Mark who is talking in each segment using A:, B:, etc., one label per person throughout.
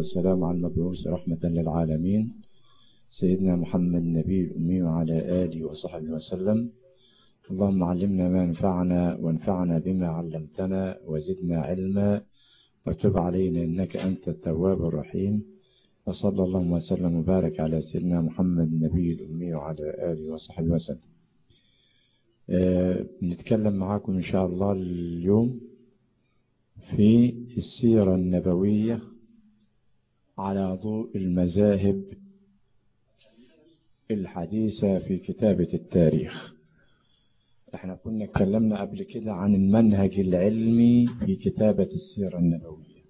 A: والسلام على المبعوث رحمة للعالمين. سيدنا محمد النبي الأمي وعلى آله وصحبه وسلم. اللهم علمنا ما ينفعنا وانفعنا بما علمتنا وزدنا علما. وتب علينا إنك أنت التواب الرحيم. وصلى الله وسلم وبارك على سيدنا محمد النبي الأمي وعلى آله وصحبه وسلم. أه نتكلم معاكم إن شاء الله اليوم في السيرة النبوية على ضوء المذاهب الحديثة في كتابة التاريخ. إحنا كنا اتكلمنا قبل كده عن المنهج العلمي في كتابة السيرة النبوية.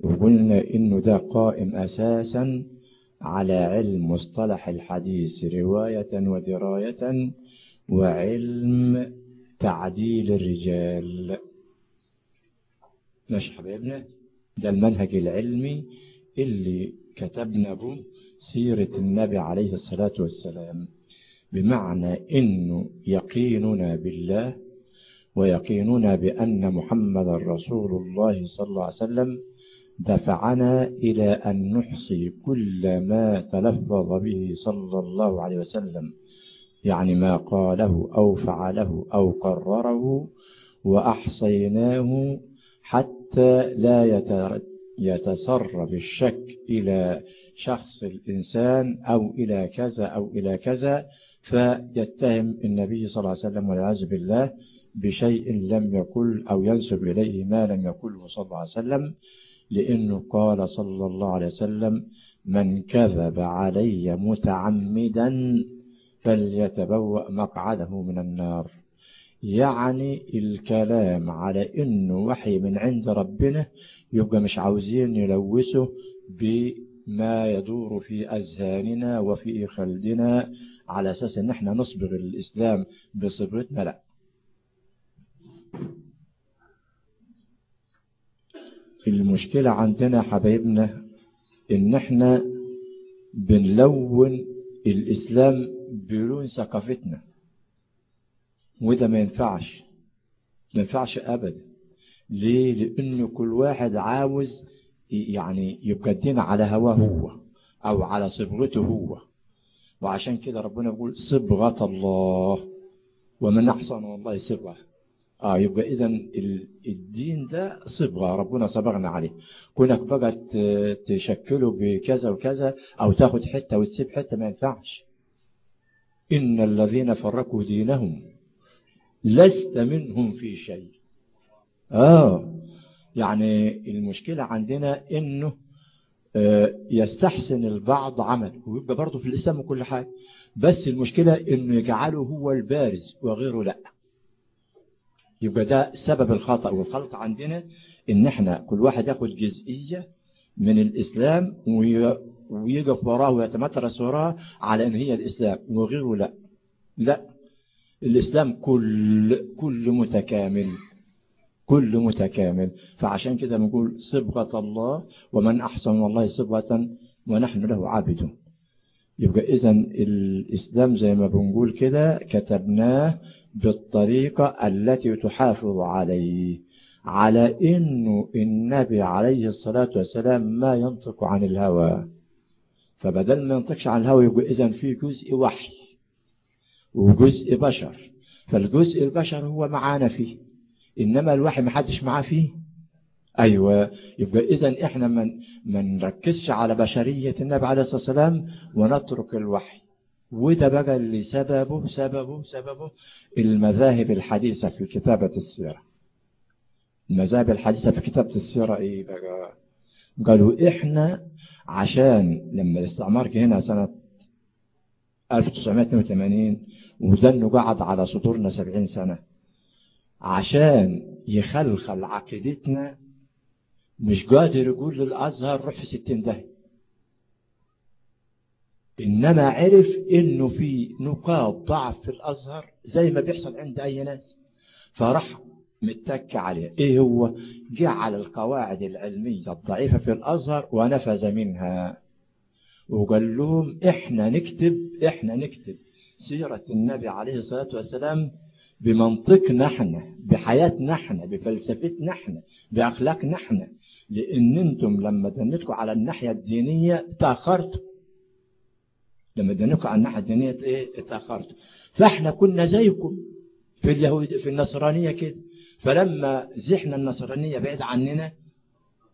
A: وقلنا إنه ده قائم أساسا على علم مصطلح الحديث رواية ودراية وعلم تعديل الرجال. ماشي حبايبنا ده المنهج العلمي اللي كتبنا به سيرة النبي عليه الصلاة والسلام بمعنى إنه يقيننا بالله ويقيننا بأن محمد رسول الله صلى الله عليه وسلم دفعنا إلى أن نحصي كل ما تلفظ به صلى الله عليه وسلم يعني ما قاله أو فعله أو قرره وأحصيناه حتى لا يتسرب الشك إلى شخص الإنسان أو إلى كذا أو إلى كذا فيتهم النبي صلى الله عليه وسلم والعياذ بالله بشيء لم يقل أو ينسب إليه ما لم يقله صلى الله عليه وسلم لأنه قال صلى الله عليه وسلم من كذب علي متعمدا فليتبوأ مقعده من النار. يعني الكلام على إنه وحي من عند ربنا يبقى مش عاوزين يلوثه بما يدور في أذهاننا وفي خلدنا على أساس إن إحنا نصبغ الإسلام بصبغتنا لا. المشكلة عندنا حبايبنا إن إحنا بنلون الإسلام بلون ثقافتنا وده ما ينفعش ما ينفعش ابدا. ليه؟ لأنه كل واحد عاوز يعني يبقى الدين على هواه هو أو على صبغته هو. وعشان كده ربنا بيقول صبغة الله. ومن أحسن والله صبغة. آه يبقى اذا الدين ده صبغة. ربنا صبغنا عليه. كونك بقى تشكله بكذا وكذا أو تاخد حتة وتسيب حتة ما ينفعش. إن الذين فرقوا دينهم لست منهم في شيء. آه. يعني المشكلة عندنا إنه آه يستحسن البعض عمل ويبقى برضه في الإسلام وكل حاجة بس المشكلة إنه يجعله هو البارز وغيره لأ. يبقى ده سبب الخطأ. والخلط عندنا إن إحنا كل واحد ياخد جزئية من الإسلام ويقف وراه ويتمترس وراه على إن هي الإسلام وغيره لأ. لأ. الإسلام كل كل متكامل. كل متكامل. فعشان كده نقول صبغة الله ومن أحسن الله صبغة ونحن له عابدون. يبقى إذا الإسلام زي ما بنقول كده كتبناه بالطريقة التي تحافظ عليه على إنه النبي عليه الصلاة والسلام ما ينطق عن الهوى. فبدل ما ينطقش عن الهوى يبقى إذا في جزء وحي وجزء بشر. فالجزء البشر هو معانا فيه. إنما الوحي ما حدش معاه فيه. أيوة. يبقى إذا إحنا من ما نركزش على بشرية النبي عليه الصلاة والسلام ونترك الوحي. وده بقى اللي سببه سببه سببه المذاهب الحديثة في كتابة السيرة. المذاهب الحديثة في كتابة السيرة إيه بقى؟ قالوا إحنا عشان لما الاستعمار جه هنا سنة 1982 وذنه قعد على صدورنا 70 سنة عشان يخلخل عقيدتنا مش قادر يقول للأزهر روح في 60 داهية. إنما عرف إنه في نقاط ضعف في الأزهر زي ما بيحصل عند أي ناس. فراح متك عليها إيه هو؟ جعل القواعد العلمية الضعيفة في الأزهر ونفذ منها. وقال لهم إحنا نكتب إحنا نكتب سيرة النبي عليه الصلاة والسلام بمنطقنا إحنا بحياتنا إحنا بفلسفتنا إحنا بأخلاقنا إحنا لأن أنتم لما دنتكم على الناحية الدينية تأخرتوا. لما دنتكم على الناحية الدينية إيه تأخرتوا. فإحنا كنا زيكم. في اليهود في النصرانية كده. فلما زحنا النصرانية بعيد عننا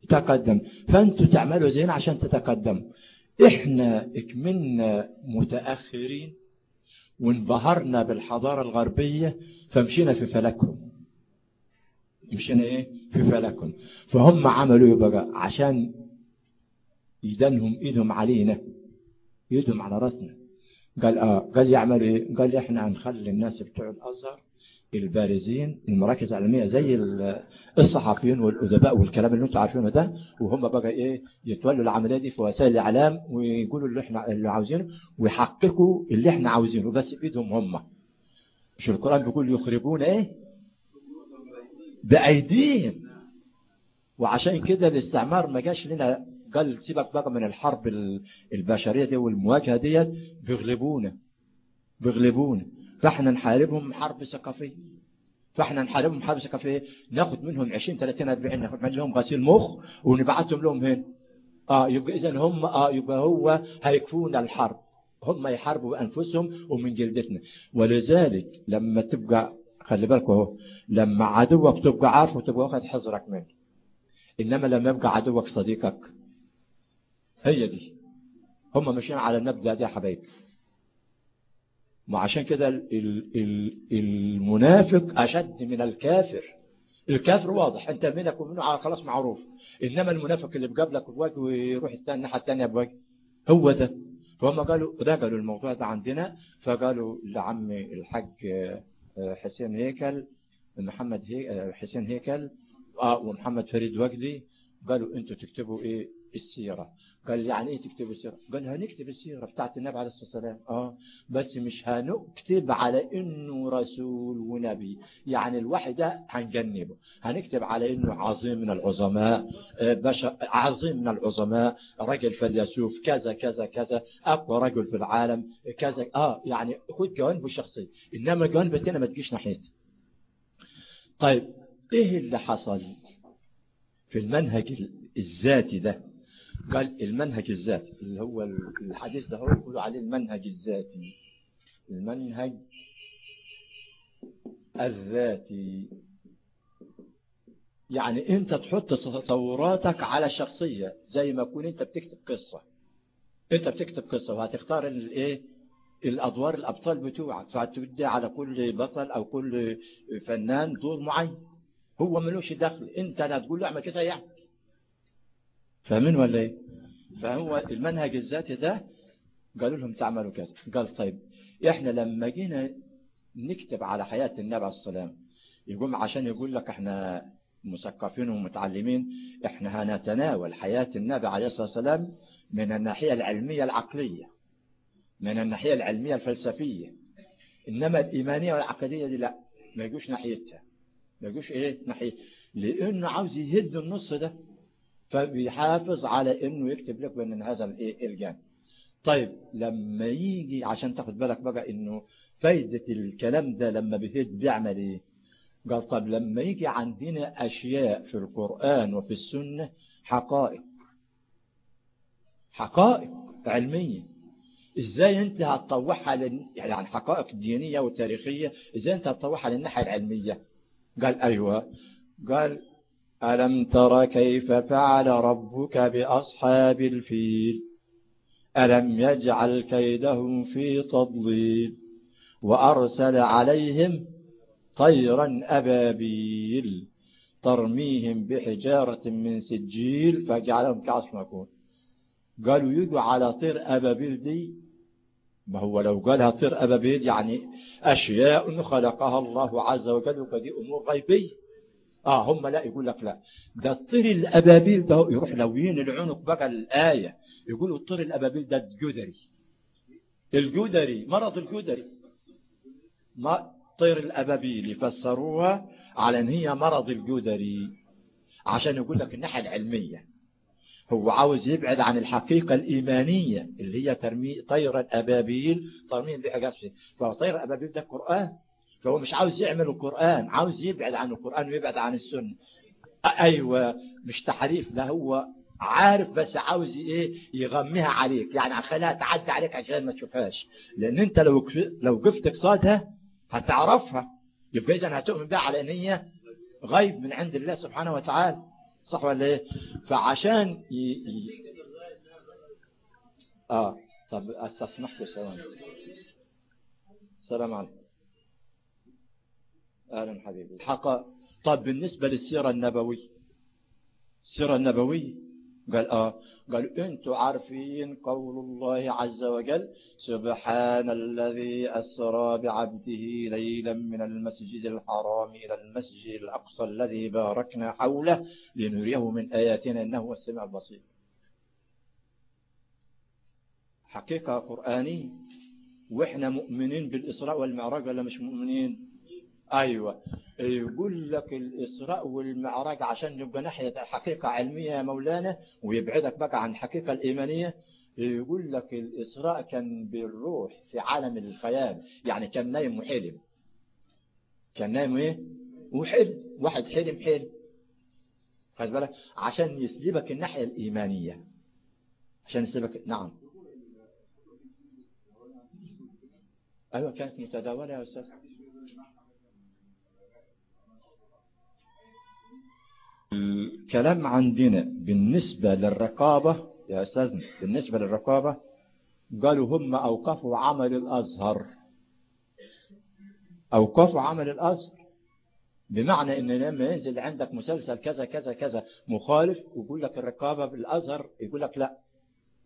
A: تقدم. فأنتوا تعملوا زينا عشان تتقدموا. إحنا إكملنا متأخرين. وانبهرنا بالحضارة الغربية فمشينا في فلكهم. مشينا إيه؟ في فلكهم. فهم عملوا إيه بقى؟ عشان يدنهم إيدهم علينا ايدهم على رأسنا. قال آه قال يعملوا إيه؟ قال إحنا هنخلي الناس بتوع الأزهر البارزين المراكز العلمية زي الصحفيين والأدباء والكلام اللي أنتم عارفينه ده وهم بقى إيه يتولوا العملية دي في وسائل الإعلام ويقولوا اللي إحنا اللي عاوزينه ويحققوا اللي إحنا عاوزينه بس بإيدهم هم. مش القرآن بيقول يخربون إيه؟ بأيديهم. وعشان كده الاستعمار ما جاش لنا قال سيبك بقى من الحرب البشرية دي والمواجهة ديت بيغلبونا بيغلبونا. فاحنا نحاربهم حرب ثقافية. فاحنا نحاربهم حرب ثقافية. ناخد منهم 20 30 40 ناخد منهم غسيل مخ ونبعتهم لهم هنا. آه يبقى اذا هم آه يبقى هو هيكفونا الحرب. هم يحاربوا بانفسهم ومن جلدتنا. ولذلك لما تبقى خلي بالك اهو لما عدوك تبقى عارفه تبقى واخد حذرك منه. إنما لما يبقى عدوك صديقك هي دي. هم ماشيين على المبدا ده يا حبايبي. وعشان كده المنافق أشد من الكافر. الكافر واضح أنت منك ومنه خلاص معروف. إنما المنافق اللي بقابلك بوجه ويروح الناحية الثانية بوجه هو ده. فهم قالوا رجلوا الموضوع ده عندنا. فقالوا لعم الحاج حسين هيكل محمد هي حسين هيكل آه ومحمد فريد وجدي قالوا أنتوا تكتبوا إيه؟ السيرة. قال يعني إيه تكتب السيرة؟ قال هنكتب السيرة بتاعت النبي عليه الصلاة والسلام. آه بس مش هنكتب على إنه رسول ونبي. يعني الوحي ده هنجنبه. هنكتب على إنه عظيم من العظماء بشر عظيم من العظماء. رجل فيلسوف كذا كذا كذا. أقوى رجل في العالم كذا. آه يعني خد جوانبه الشخصية. إنما الجوانب التانية ما تجيش ناحيته طيب إيه اللي حصل في المنهج الذاتي ده؟ قال المنهج الذاتي اللي هو الحديث ده هو يقولوا عليه المنهج الذاتي. المنهج الذاتي. يعني انت تحط تصوراتك على شخصية زي ما تكون انت بتكتب قصة. انت بتكتب قصة وهتختار الايه الأدوار الأبطال بتوعك. فهتدي على كل بطل أو كل فنان دور معين. هو ملوش دخل. انت لا تقول له اعمل كذا يعني. فاهمين ولا إيه؟ فهو المنهج الذاتي ده قالوا لهم تعملوا كذا. قال طيب إحنا لما جينا نكتب على حياة النبي عليه السلام يقوم عشان يقول لك إحنا مثقفين ومتعلمين إحنا هنتناول حياة النبي عليه الصلاة والسلام من الناحية العلمية العقلية من الناحية العلمية الفلسفية. إنما الإيمانية والعقدية دي لا ما يجوش ناحيتها ما يجوش إيه؟ ناحية. لأنه عاوز يهد النص ده. فبيحافظ على إنه يكتب لك من هذا الإيه الجانب طيب لما يجي عشان تاخد بالك بقى إنه فايدة الكلام ده لما بيهد بيعمل إيه؟ قال طب لما يجي عندنا أشياء في القرآن وفي السنة حقائق. حقائق علمية. إزاي أنت هتطوعها لل... يعني حقائق دينية وتاريخية إزاي أنت هتطوعها للناحية العلمية؟ قال أيوه. قال ألم تر كيف فعل ربك بأصحاب الفيل؟ ألم يجعل كيدهم في تضليل؟ وأرسل عليهم طيرا أبابيل ترميهم بحجارة من سجيل فجعلهم كعصف مكون قالوا يجوا على طير أبابيل دي؟ ما هو لو قالها طير أبابيل يعني أشياء خلقها الله عز وجل ودي أمور غيبية. آه هم لا يقول لك لا. ده الطير الأبابيل ده يروح لوين العنق بقى الآية يقولوا الطير الأبابيل ده الجدري. الجدري مرض الجدري. ما طير الأبابيل يفسروها على إن هي مرض الجدري. عشان يقول لك الناحية العلمية. هو عاوز يبعد عن الحقيقة الإيمانية اللي هي ترمي طير الأبابيل ترميم بحاجات فطير الأبابيل ده قرآن. فهو مش عاوز يعمل القرآن عاوز يبعد عن القرآن ويبعد عن السنة. أيوه مش تحريف ده هو عارف بس عاوز إيه يغميها عليك. يعني خليها تعدي عليك عشان ما تشوفهاش. لأن أنت لو لو جفت قصادها هتعرفها. يبقى اذا هتؤمن بها على إن هي غيب من عند الله سبحانه وتعالى. صح ولا إيه؟ فعشان ي... ي... آه طب أستسمح لي ثواني السلام عليكم. أهلا حبيبي الحق طب بالنسبة للسيرة النبويه السيرة النبويه قال آه قال أنتوا عارفين قول الله عز وجل سبحان الذي أسرى بعبده ليلا من المسجد الحرام إلى المسجد الأقصى الذي باركنا حوله لنريه من آياتنا إنه هو السميع البصير. حقيقة قرانيه وإحنا مؤمنين بالإسراء والمعراج ولا مش مؤمنين؟ أيوه. يقول لك الإسراء والمعراج عشان نبقى ناحية حقيقة علمية يا مولانا ويبعدك بقى عن الحقيقة الإيمانية. يقول لك الإسراء كان بالروح في عالم الخيال. يعني كان نايم وحلم. كان نايم إيه؟ وحلم. واحد حلم حلم. خد بالك؟ عشان يسلبك الناحية الإيمانية. عشان يسلبك نعم. أيوة كانت متداولة يا أستاذ. الكلام عندنا بالنسبة للرقابة يا أستاذنا بالنسبة للرقابة قالوا هم أوقفوا عمل الأزهر. أوقفوا عمل الأزهر. بمعنى إن لما ينزل عندك مسلسل كذا كذا كذا مخالف ويقول لك الرقابة بالأزهر يقول لك لا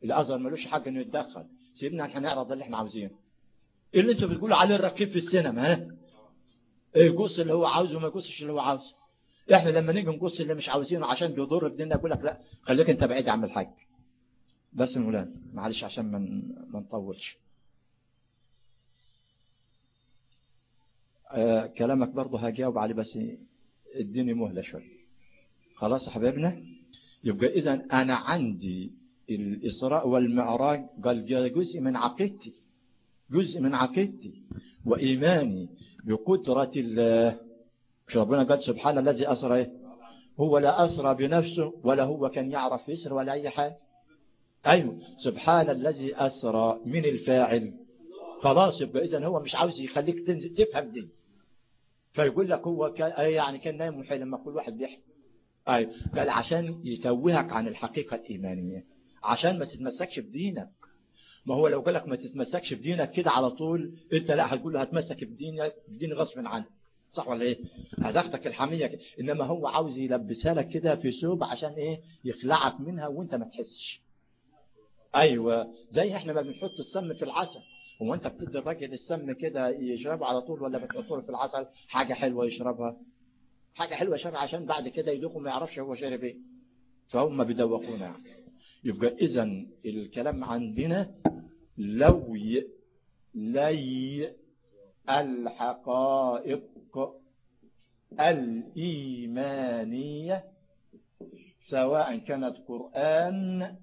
A: الأزهر ملوش حق إنه يتدخل. سيبنا إحنا نعرض اللي إحنا عاوزينه. اللي أنتوا بتقولوا عليه الرقيب في السينما ها؟ يقص اللي هو عاوزه وما يقصش اللي هو عاوزه. إحنا لما نيجي نقص اللي مش عاوزينه عشان بيضر بديننا يقول لك لا خليك انت بعيد عن الحاج بس مولانا معلش عشان ما ما نطولش. آه كلامك برضه هجاوب عليه بس اديني مهلة شوية خلاص يا حبايبنا يبقى إذا أنا عندي الإسراء والمعراج قال جزء من عقيدتي. جزء من عقيدتي وإيماني بقدرة الله. مش ربنا قال سبحان الذي أسرى إيه؟ هو لا أسرى بنفسه ولا هو كان يعرف يسر ولا أي حاجة. أيوه سبحان الذي أسرى من الفاعل. خلاص يبقى إذا هو مش عاوز يخليك تنزل تفهم دي. فيقول لك هو كان يعني كان نايم وحي لما كل واحد بيحكي أيوه قال عشان يتوهك عن الحقيقة الإيمانية. عشان ما تتمسكش بدينك. ما هو لو قال لك ما تتمسكش بدينك كده على طول أنت لا هتقول له هتمسك بدينك بدين غصب عنك صح ولا إيه؟ هدختك الحمية كده. إنما هو عاوز يلبسها لك كده في ثوب عشان إيه؟ يخلعك منها وأنت ما تحسش. أيوه زي إحنا ما بنحط السم في العسل. هو أنت بتدي الراجل السم كده يشربه على طول ولا بتحطه في العسل؟ حاجة حلوة يشربها. حاجة حلوة يشربها عشان بعد كده يدوق وما يعرفش هو شارب إيه. فهم بيدوقونا يبقى إذا الكلام عندنا لو. لي الحقائق الإيمانية سواء كانت قرآن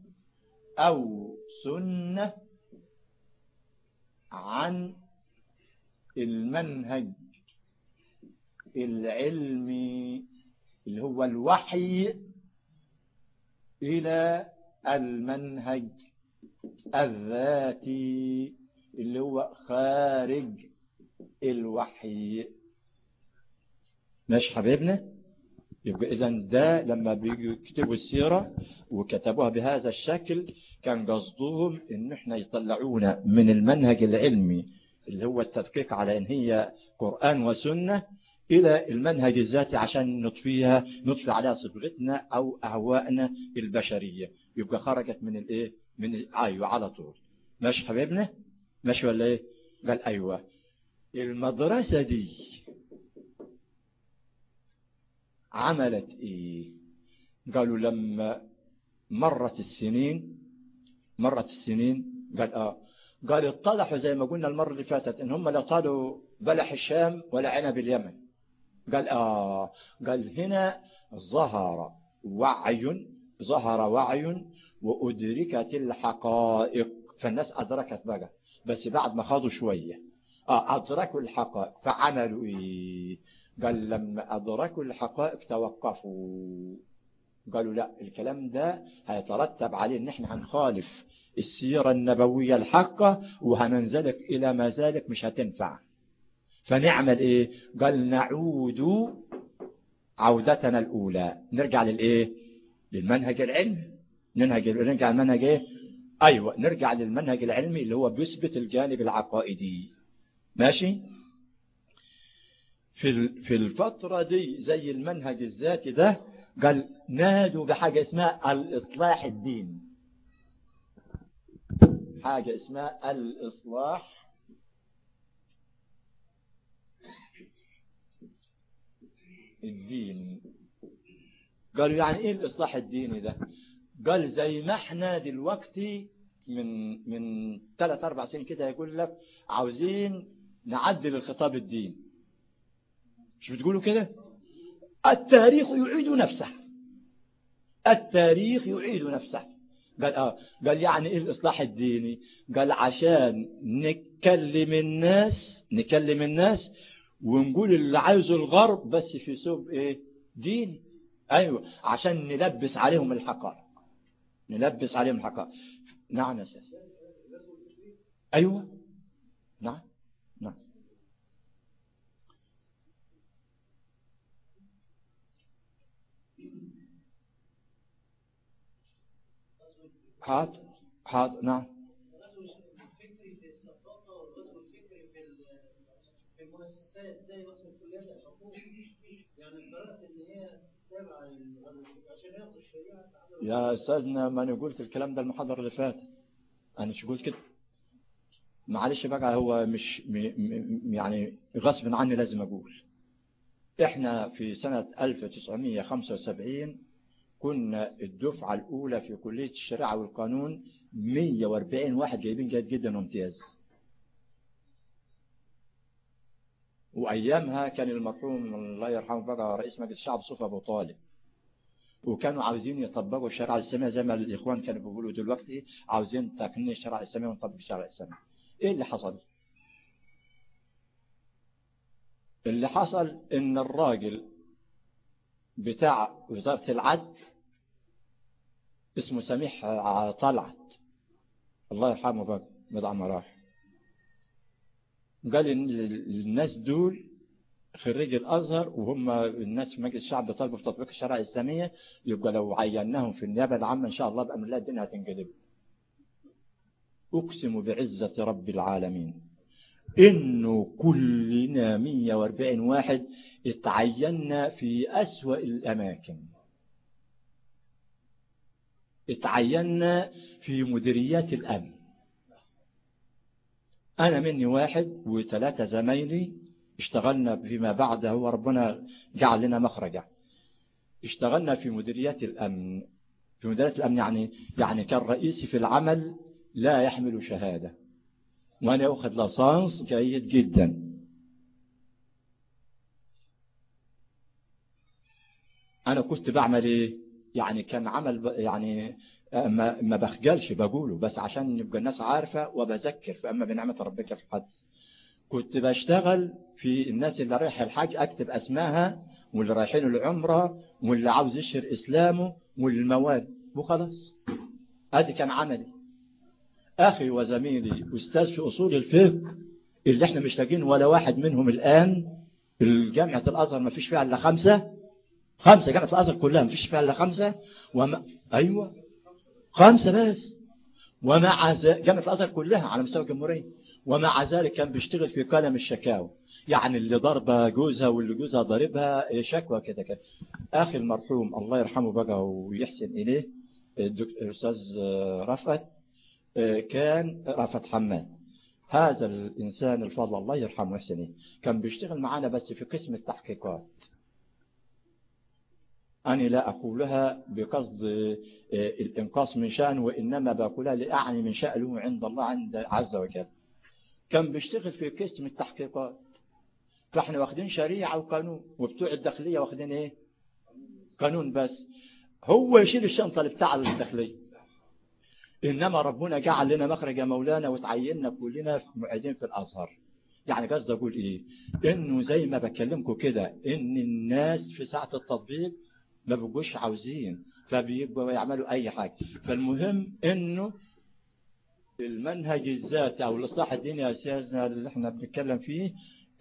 A: أو سنة عن المنهج العلمي اللي هو الوحي إلى المنهج الذاتي اللي هو خارج الوحي. ماشي حبيبنا؟ يبقى إذا ده لما بيجوا يكتبوا السيرة وكتبوها بهذا الشكل كان قصدهم إن إحنا يطلعونا من المنهج العلمي اللي هو التدقيق على إن هي قرآن وسنة إلى المنهج الذاتي عشان نطفيها نطفي عليها صبغتنا أو أهوائنا البشرية. يبقى خرجت من الإيه؟ من أيوه على طول. ماشي حبيبنا؟ ماشي ولا إيه؟ قال أيوه. المدرسة دي عملت إيه؟ قالوا لما مرت السنين مرت السنين قال آه. قال اطلعوا زي ما قلنا المرة اللي فاتت إن هم لا طالوا بلح الشام ولا عنب اليمن. قال آه. قال هنا ظهر وعي ظهر وعي وأدركت الحقائق. فالناس أدركت بقى بس بعد ما خاضوا شوية. آه أدركوا الحقائق. فعملوا إيه؟ قال لما أدركوا الحقائق توقفوا. قالوا لا الكلام ده هيترتب عليه إن إحنا هنخالف السيرة النبوية الحقة وهننزلك إلى ما ذلك مش هتنفع. فنعمل إيه؟ قال نعود عودتنا الأولى. نرجع للإيه؟ للمنهج العلمي ننهج نرجع المنهج إيه؟ أيوة نرجع للمنهج العلمي اللي هو بيثبت الجانب العقائدي. ماشي؟ في في الفترة دي زي المنهج الذاتي ده قال نادوا بحاجة اسمها الإصلاح الديني حاجة اسمها الإصلاح. الديني قالوا يعني إيه الإصلاح الديني ده؟ قال زي ما إحنا دلوقتي من من ثلاث أربع سنين كده يقول لك عاوزين نعدل الخطاب الديني مش بتقولوا كده؟ التاريخ يعيد نفسه. التاريخ يعيد نفسه. قال آه قال يعني إيه الإصلاح الديني؟ قال عشان نكلم الناس نكلم الناس ونقول اللي عايزه الغرب بس في سوق إيه؟ ديني أيوه عشان نلبس عليهم الحقائق. نلبس عليهم الحقائق. نعم يا أيوه. نعم حاضر حاضر نعم
B: المؤسسات زي مثلا كليات الحقوق يعني قرات ان هي تابعه عشان ياخذوا الشريعه
A: يا استاذنا ما أنا قلت الكلام ده المحاضرة اللي فاتت. أنا مش قلت كده؟ معلش بقى هو مش يعني غصب عني لازم أقول. إحنا في سنة 1975 كنا الدفعة الأولى في كلية الشريعة والقانون 140 واحد جايبين جيد جدا وامتياز. وأيامها كان المرحوم الله يرحمه بقى رئيس مجلس الشعب صوفي أبو طالب. وكانوا عاوزين يطبقوا الشريعة الإسلامية زي ما الإخوان كانوا بيقولوا دلوقتي عاوزين تقنين الشريعة الإسلامية ونطبق الشريعة الإسلامية. إيه اللي حصل؟ اللي حصل إن الراجل بتاع وزارة العدل اسمه سميح طلعت. الله يرحمه بقى مدعم راح قال الناس دول خريج الأزهر وهم الناس في مجلس الشعب بيطالبوا في تطبيق الشريعة الإسلامية. يبقى لو عيناهم في النيابة العامة إن شاء الله بأمر الله الدنيا هتنقلب. أقسم بعزة رب العالمين إنه كلنا 140 واحد اتعيننا في أسوأ الأماكن. اتعيننا في مديريات الأمن. أنا مني واحد وثلاثة زمايلي اشتغلنا فيما بعد هو ربنا جعل لنا مخرجا اشتغلنا في مديريات الأمن. في مديريات الأمن يعني يعني كان رئيسي في العمل لا يحمل شهادة. وأنا أخذ لصانس جيد جدا. أنا كنت بعمل إيه؟ يعني كان عمل يعني ما ما بخجلش بقوله. بس عشان يبقى الناس عارفة وبذكر فأما بنعمة ربك في الحدث كنت بشتغل في الناس اللي رايح الحج أكتب أسماها واللي رايحين العمرة واللي عاوز يشهر إسلامه والمواد وخلاص. ادي كان عملي. أخي وزميلي أستاذ في أصول الفقه اللي إحنا مش لاقيين ولا واحد منهم الآن في جامعة الأزهر ما فيش فيها إلا خمسة. خمسة جامعة الأزهر كلها ما فيش فيها إلا خمسة. وما أيوة. خمسة بس. ومع جامعة الأزهر كلها على مستوى الجمهورية. ومع ذلك كان بيشتغل في قلم الشكاوى. يعني اللي ضربة جوزها واللي جوزها ضاربها شكوى كده كده. أخي المرحوم الله يرحمه بقى ويحسن إليه الأستاذ رفعت كان رفعت حماد. هذا الإنسان الفضل الله يرحمه ويحسن إليه. كان بيشتغل معانا بس في قسم التحقيقات. أنا لا أقولها بقصد الإنقاص من شأن وإنما بقولها لأعني من شأنه عند الله عند عز وجل. كان بيشتغل في قسم التحقيقات. فإحنا واخدين شريعة وقانون وبتوع الداخلية واخدين إيه؟ قانون بس. هو يشيل الشنطة اللي بتاع الداخلية. إنما ربنا جعل لنا مخرج يا مولانا وتعيننا كلنا معيدين في الأزهر. يعني قصدي أقول إيه؟ إنه زي ما بكلمكم كده إن الناس في ساعة التطبيق ما بيبقوش عاوزين فبيبقوا يعملوا أي حاجة. فالمهم إنه المنهج الذاتي أو الإصلاح الديني يا أستاذنا اللي إحنا بنتكلم فيه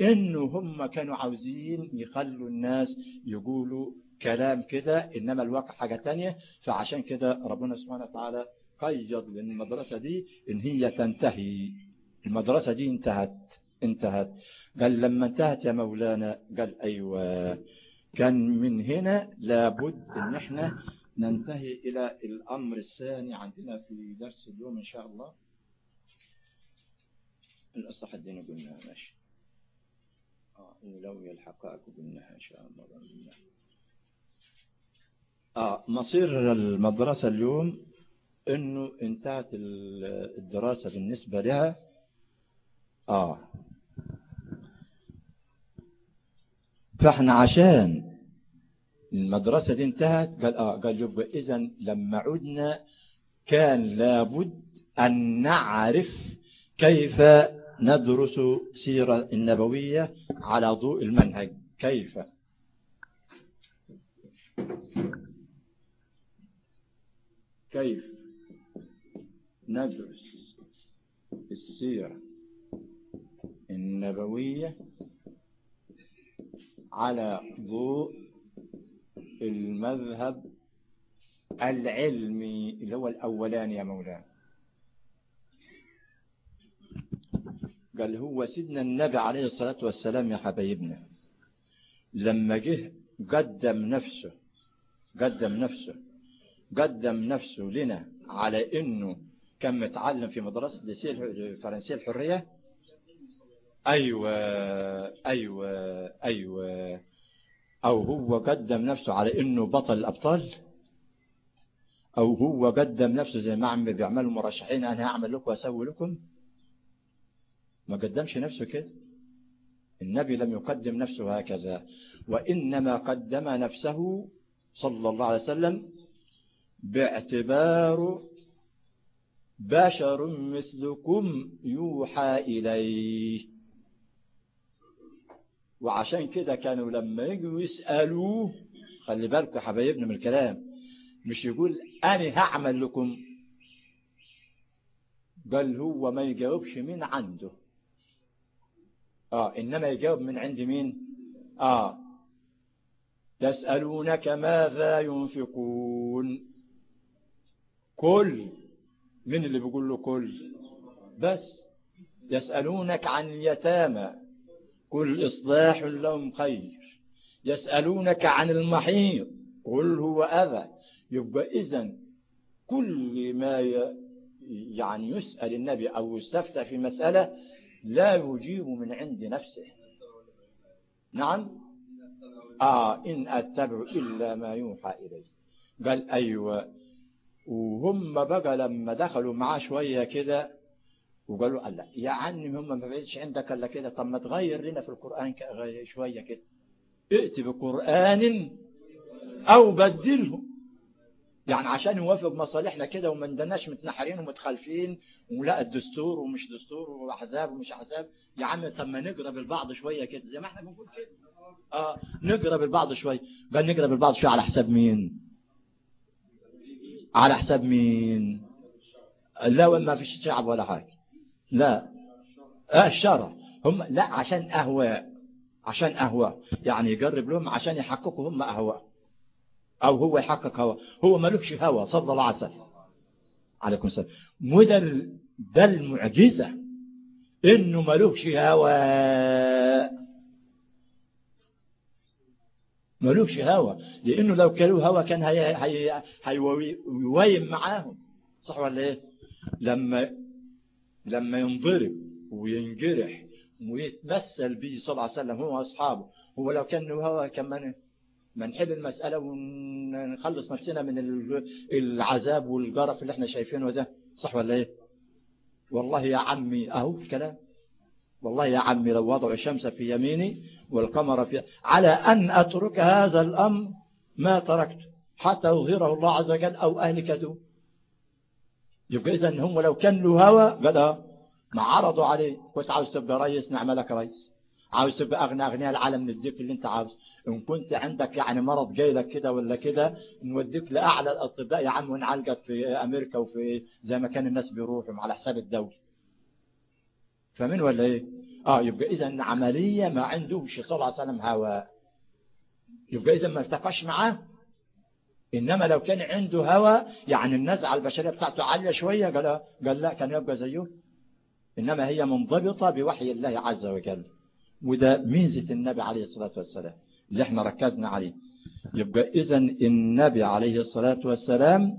A: إنه هم كانوا عاوزين يخلوا الناس يقولوا كلام كده إنما الواقع حاجة تانية. فعشان كده ربنا سبحانه وتعالى قيد للمدرسة دي إن هي تنتهي. المدرسة دي انتهت انتهت. قال لما انتهت يا مولانا قال أيوة. كان من هنا لابد إن إحنا ننتهي إلى الأمر الثاني عندنا في درس اليوم إن شاء الله. الأصح الدين قلنا ماشي. آه ولو الحقائق قلناها إن شاء الله. آه مصير المدرسة اليوم إنه انتهت الدراسة بالنسبة لها. آه فإحنا عشان المدرسة دي انتهت. قال آه قال يبقى إذا لما عدنا كان لابد أن نعرف كيف ندرس سيرة النبوية على ضوء المنهج. كيف؟ كيف ندرس السيرة النبوية على ضوء المذهب العلمي اللي هو الأولاني يا مولانا. قال هو سيدنا النبي عليه الصلاة والسلام يا حبايبنا لما جه قدم نفسه قدم نفسه قدم نفسه لنا على إنه كان متعلم في مدرسة الفرنسية الحرية أيوه أيوه أيوه. أو هو قدم نفسه على إنه بطل الأبطال؟ أو هو قدم نفسه زي ما عم بيعملوا مرشحين أنا هعمل لكم وأسوي لكم؟ ما قدمش نفسه كده. النبي لم يقدم نفسه هكذا وإنما قدم نفسه صلى الله عليه وسلم باعتبار بشر مثلكم يوحى إليه وعشان كده كانوا لما يجوا يسألوه خلي بالكم حبايبنا من الكلام مش يقول أنا هعمل لكم قال هو ما يجاوبش من عنده. آه إنما يجاوب من عند مين؟ آه يسألونك ماذا ينفقون؟ كل من اللي بيقول له كل؟ بس يسألونك عن اليتامى. كل إصلاح لهم خير. يسألونك عن المحيط قل هو أذى. يبقى إذن كل ما يعني يسأل النبي أو يستفتى في مسألة لا يجيب من عند نفسه. نعم؟ آه إن أتبع إلا ما يوحى إلي قال أيوة. وهم بقى لما دخلوا معاه شوية كده وقالوا لا يا عني هم ما بقيتش عندك إلا كده. طب ما تغير لنا في القرآن شوية كده. ائت بقرآن أو بدله. يعني عشان يوافق مصالحنا كده وما ندناش متنحرين ومتخالفين ولا الدستور ومش دستور وأحزاب ومش أحزاب. يا عم طب ما نقرا بالبعض شوية كده. زي ما إحنا بنقول كده. آه نقرا بالبعض شوية. قال نقرا بالبعض شوية على حساب مين؟ على حساب مين؟ لا ما فيش شعب ولا حاجة. لا. آه الشرع هم لا عشان اهواء عشان اهواء يعني يقرب لهم عشان يحققوا هم اهواء أو هو يحقق هوى هو ملوكش هوى صلى الله عليه وسلم. عليكم السلام. وده ده المعجزة إنه ملوكش هوى ملوكش هوى لأنه لو كانوا هوى كان هيويم معاهم. صح ولا إيه؟ لما لما ينضرب وينجرح ويتمثل به صلى الله عليه وسلم هو أصحابه هو لو كان هوى كمان ما نحل المسألة ونخلص نفسنا من العذاب والجرف اللي إحنا شايفينه ده صح ولا إيه؟ والله يا عمي أهو الكلام. والله يا عمي لو وضعوا الشمس في يميني والقمر في على أن أترك هذا الأمر ما تركت حتى يظهره الله عز وجل أو أهلك دون. يبقى إذا هم لو كان له هوى قال ما عرضوا عليه. كنت عاوز تبقى رئيس نعملك رئيس عاوز تبقى أغنى أغنياء العالم نديك اللي أنت عاوز. إن كنت عندك يعني مرض جاي لك كده ولا كده نوديك لأعلى الأطباء يا عم ونعالجك في أمريكا وفي زي ما كان الناس بيروحوا على حساب الدولة. فمن ولا إيه؟ آه يبقى إذا عملية ما عندهش صلى الله عليه وسلم هواء يبقى إذا ما ارتقاش معاه إنما لو كان عنده هوى يعني النزعة البشرية بتاعته عالية شوية قال, قال لا كان يبقى زيه. إنما هي منضبطة بوحي الله عز وجل. وده ميزة النبي عليه الصلاة والسلام اللي إحنا ركزنا عليه. يبقى إذا النبي عليه الصلاة والسلام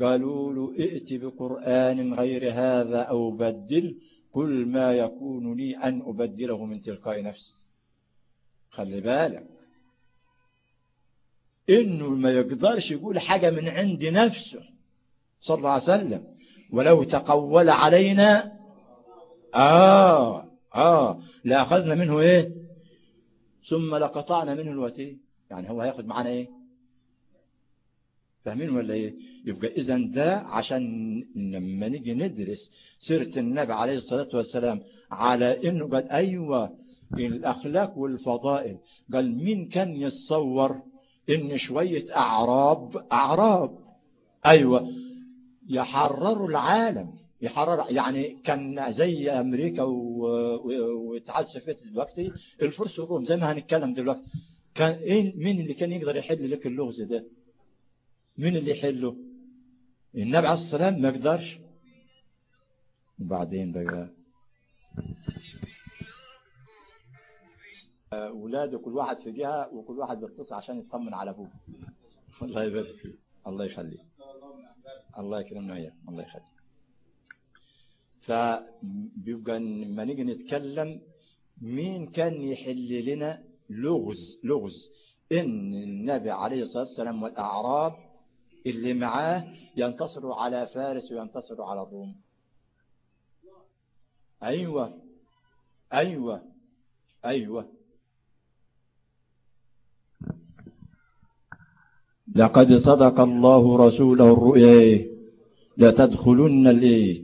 A: قالوا له ائت بقرآن غير هذا أو بدل كل ما يكون لي أن أبدله من تلقاء نفسي. خلي بالك. إنه ما يقدرش يقول حاجة من عند نفسه. صلى الله عليه وسلم. ولو تقول علينا آه آه لأخذنا منه إيه؟ ثم لقطعنا منه الوتين يعني هو هياخد معانا إيه؟ فاهمين ولا إيه؟ يبقى إذا ده عشان لما نيجي ندرس سيرة النبي عليه الصلاة والسلام على إنه قال أيوة الأخلاق والفضائل. قال مين كان يتصور؟ إن شوية أعراب أعراب. أيوة. يحرروا العالم. يحرر يعني كان زي أمريكا والاتحاد السوفيتي دلوقتي. الفرس والروم زي ما هنتكلم دلوقتي. كان إيه مين اللي كان يقدر يحل لك اللغز ده؟ مين اللي يحله؟ النبي عليه الصلاة والسلام ما يقدرش وبعدين بقى؟ أولاده كل واحد في جهة وكل واحد بيتصل عشان يطمن على أبوه. الله يبارك فيه الله يخليه الله يكرمنا وياه الله يخليه فبيبقى لما نيجي نتكلم مين كان يحل لنا لغز لغز. إن النبي عليه الصلاة والسلام والأعراب اللي معاه ينتصروا على فارس وينتصروا على الروم. أيوة. أيوة. أيوة. لقد صدق الله رسوله الرؤيا. لتدخلن الايه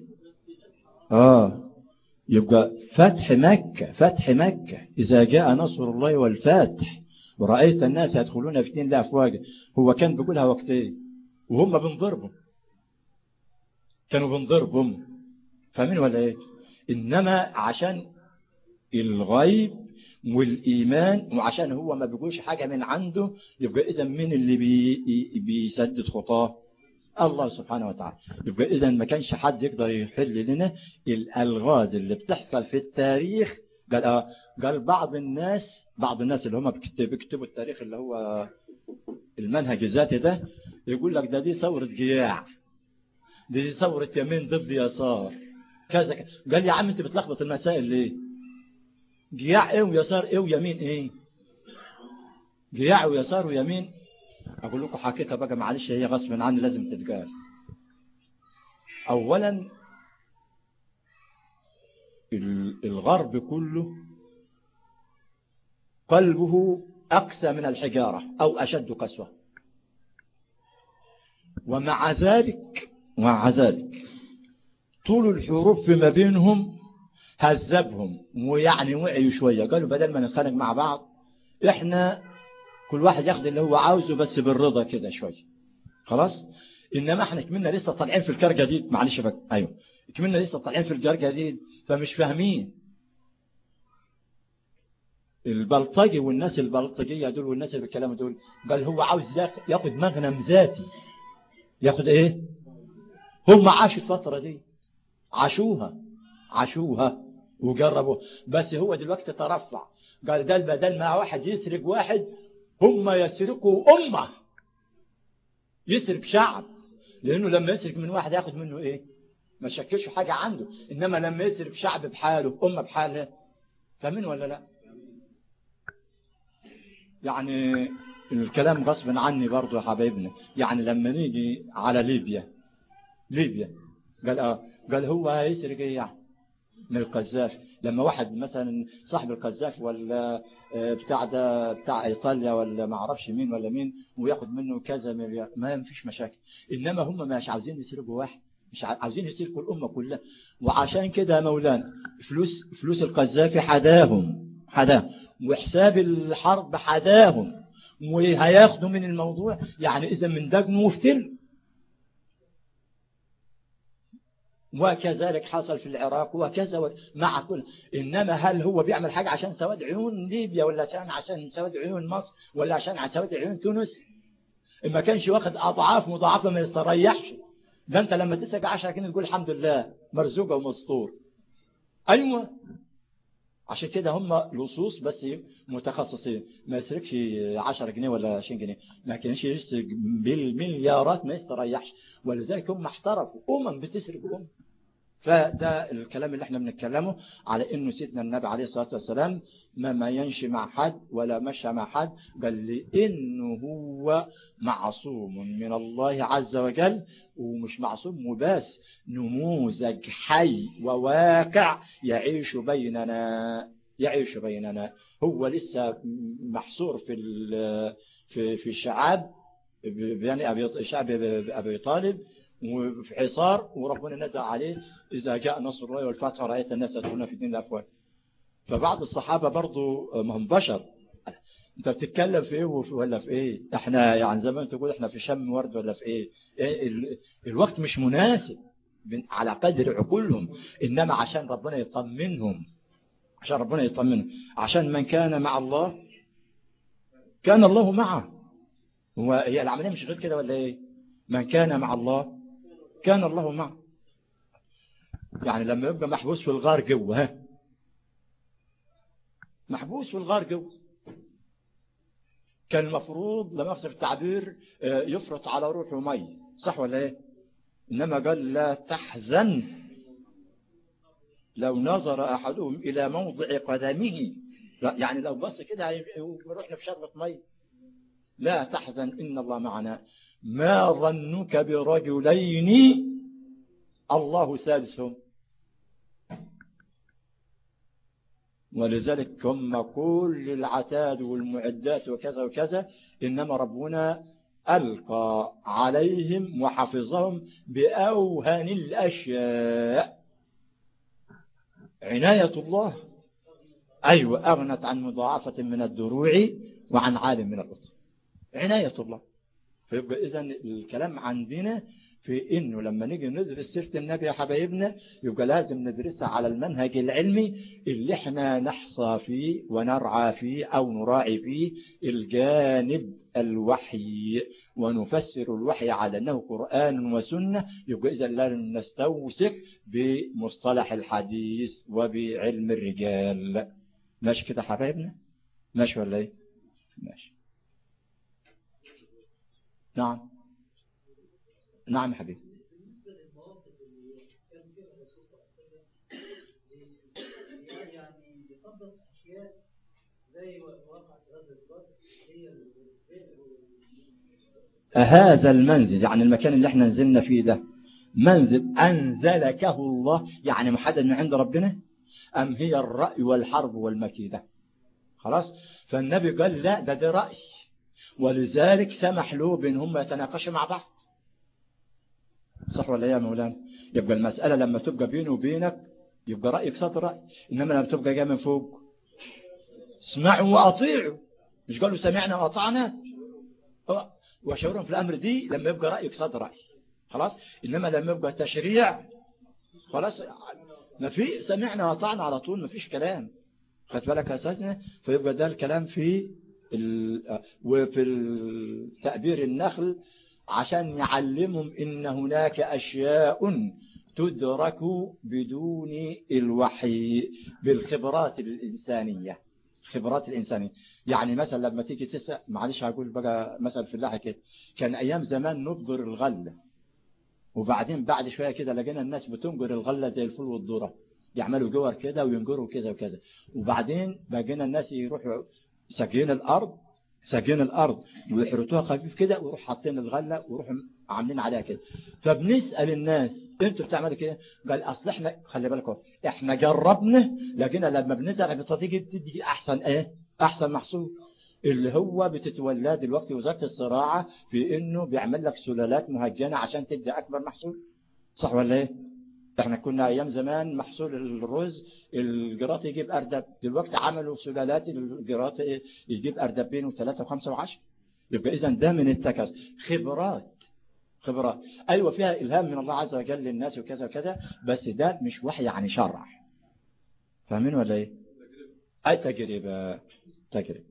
A: آه. يبقى فتح مكة فتح مكة. إذا جاء نصر الله والفتح ورأيت الناس يدخلون في دين لأفواج هو كان بيقولها وقتين وهم بنضربهم كانوا بنضربهم فاهمين ولا إيه؟ إنما عشان الغيب والإيمان وعشان هو ما بيقولش حاجة من عنده يبقى إذا مين اللي بي بيسدد خطاه؟ الله سبحانه وتعالى. يبقى إذا ما كانش حد يقدر يحل لنا الألغاز اللي بتحصل في التاريخ. قال آه قال بعض الناس بعض الناس اللي هم بيكتبوا التاريخ اللي هو المنهج الذاتي ده يقول لك ده دي ثورة جياع. دي ثورة يمين ضد يسار. كذا. قال يا عم أنت بتلخبط المسائل ليه؟ جياع إيه ويسار إيه ويمين إيه؟ جياع ويسار ويمين. أقول لكم حكيتها بقى معلش هي غصب عني لازم تتقال. اولا الغرب كله قلبه أقسى من الحجارة أو أشد قسوة. ومع ذلك ومع ذلك طول الحروب فيما بينهم هذبهم ويعني وعيوا شوية. قالوا بدل ما نتخانق مع بعض إحنا كل واحد ياخد اللي هو عاوزه بس بالرضا كده شوية خلاص؟ إنما إحنا كملنا لسه طالعين في الكار جديد معلش بقى أيوه. كملنا لسه طالعين في الكار جديد فمش فاهمين. البلطجي والناس البلطجية دول والناس اللي بالكلام دول قال هو عاوز ياخد مغنم ذاتي. ياخد إيه؟ هم عاشوا الفترة دي. عاشوها. عاشوها. وجربوا بس هو دلوقتي ترفع. قال ده بدل ما واحد يسرق واحد هم يسرقوا أمة. يسرق شعب. لأنه لما يسرق من واحد ياخد منه إيه؟ ما شكلش حاجة عنده. إنما لما يسرق شعب بحاله أمة بحالها فاهمين ولا لا؟ يعني الكلام غصب عني برضو يا حبايبنا يعني لما نيجي على ليبيا ليبيا قال آه قال هو هيسرق إيه يعني؟ من القذافي لما واحد مثلا صاحب القذافي ولا بتاع ده بتاع إيطاليا ولا ما أعرفش مين ولا مين وياخد منه كذا مليار ما فيش مشاكل. إنما هم مش عاوزين يسرقوا واحد مش عاوزين يسلكوا الأمة كلها. وعشان كده يا مولانا فلوس فلوس القذافي حداهم حداهم. وحساب الحرب حداهم. وهياخدوا من الموضوع. يعني إذا من دجن وفتل وكذلك حصل في العراق وكذا مع كل إنما هل هو بيعمل حاجة عشان سواد عيون ليبيا ولا عشان عشان سواد عيون مصر ولا عشان سواد عيون تونس؟ ما كانش واخد أضعاف مضاعفة ما يستريحش. ده أنت لما تسرق 10 جنيه تقول الحمد لله مرزوقة ومسطور أيوة. عشان كده هم لصوص بس متخصصين. ما يسرقش 10 جنيه ولا 20 جنيه. ما كانش يسرق بالمليارات ما يستريحش. ولذلك هم احترفوا. أمم بتسرق أمم. فده الكلام اللي إحنا بنتكلمه على إنه سيدنا النبي عليه الصلاة والسلام ما ما يمشي مع حد ولا مشى مع حد قال لإنه هو معصوم من الله عز وجل ومش معصوم وبس نموذج حي وواقع يعيش بيننا يعيش بيننا. هو لسه محصور في في في الشعاب يعني أبي طالب وفي حصار وربنا نزل عليه إذا جاء نصر الله والفتح رأيت الناس يدخلون في دين الأفواه فبعض الصحابة برضو ما هم بشر. أنت بتتكلم في إيه ولا في إيه؟ إحنا يعني زي ما انت تقول إحنا في شم ورد ولا في إيه, إيه ال... الوقت مش مناسب. على قدر عقولهم. إنما عشان ربنا يطمنهم. عشان ربنا يطمنهم. عشان من كان مع الله كان الله معه. هو هي العملية مش غير كده ولا إيه؟ من كان مع الله كان الله معه. يعني لما يبقى محبوس في الغار جوه ها؟ محبوس في الغار جوه كان المفروض لما يقصد التعبير يفرط على روحه مي. صح ولا إيه؟ إنما قال لا تحزن. لو نظر أحدهم إلى موضع قدمه يعني لو بص كده يروح في شربة مي. لا تحزن إن الله معنا. ما ظنك برجلين؟ الله ثالثهم ولذلك هم كل العتاد والمعدات وكذا وكذا إنما ربنا ألقى عليهم وحفظهم بأوهن الأشياء. عناية الله. أيوة أغنت عن مضاعفة من الدروع وعن عالم من الأطر عناية الله. فيبقى إذا الكلام عندنا في إنه لما نيجي ندرس سيرة النبي يا حبايبنا يبقى لازم ندرسها على المنهج العلمي اللي إحنا نحصى فيه ونرعى فيه أو نراعي فيه الجانب الوحي ونفسر الوحي على أنه قرآن وسنة. يبقى إذا لازم نستوثق بمصطلح الحديث وبعلم الرجال. ماشي كده حبايبنا؟ ماشي ولا إيه؟ ماشي نعم نعم يا حبيبي
B: بالنسبة للمواقف اللي كان فيها الرسول صلى الله عليه وسلم يعني يطبق أشياء زي واقع غزة بدر هي
A: هذا المنزل يعني المكان اللي إحنا نزلنا فيه ده منزل أنزلكه الله يعني محدد من عند ربنا؟ أم هي الرأي والحرب والمكيدة؟ خلاص؟ فالنبي قال لا ده ده رأي. ولذلك سمح له بأن هم يتناقشوا مع بعض. صح ولا يا مولانا؟ يبقى المسألة لما تبقى بينه وبينك يبقى رأيك صد رأي إنما لما تبقى جاي من فوق. اسمعوا وأطيعوا. مش قالوا سمعنا وأطعنا؟ وشاورهم في الأمر دي لما يبقى رأيك صد رأي. خلاص؟ إنما لما يبقى تشريع خلاص؟ ما في سمعنا وأطعنا على طول ما فيش كلام. خدت بالك أساسنا فيبقى ده الكلام في وفي التعبير النخل عشان يعلمهم إن هناك أشياء تدرك بدون الوحي بالخبرات الإنسانية الخبرات الإنسانية. يعني مثلا لما تيجي تسأل معلش هقول بقى مثلا في اللحظة كده كان أيام زمان نبذر الغلة وبعدين بعد شوية كده لقينا الناس بتنجر الغلة زي الفول والذرة. يعملوا جور كده وينجروا كذا وكذا. وبعدين بقينا الناس يروحوا ساقين الأرض ساقين الأرض ويحرطوها خفيف كده ويروح حاطين الغلة ويروحوا عاملين عليها كده. فبنسأل الناس أنتوا بتعملوا كده؟ قال أصل إحنا خلي بالكم إحنا جربنا لقينا لما بنزرع بتدي تدي أحسن إيه؟ أحسن محصول. اللي هو بتتولى دلوقتي وزارة الزراعة في إنه بيعمل لك سلالات مهجنة عشان تدي أكبر محصول. صح ولا إيه؟ إحنا كنا أيام زمان محصول الرز الجراط يجيب أردب. دلوقتي عملوا سلالات الجراط يجيب أردبين وثلاثة وخمسة وعشر يبقى اذا ده من التكاس خبرات خبرات. أيوه فيها إلهام من الله عز وجل للناس وكذا وكذا بس ده مش وحي يعني شرع. فاهمين ولا إيه؟ أي تجربة تجربة.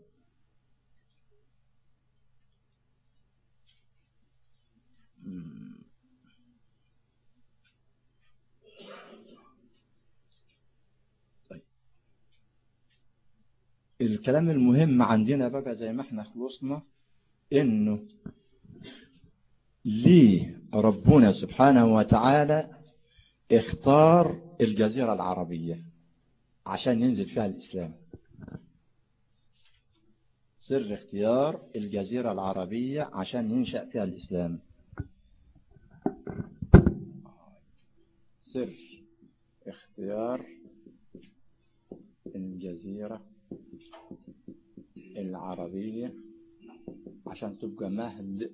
A: الكلام المهم عندنا بقى زي ما إحنا خلصنا إنه ليه ربنا سبحانه وتعالى اختار الجزيرة العربية عشان ينزل فيها الإسلام؟ سر اختيار الجزيرة العربية عشان ينشأ فيها الإسلام. سر اختيار الجزيرة العربية عشان تبقى مهد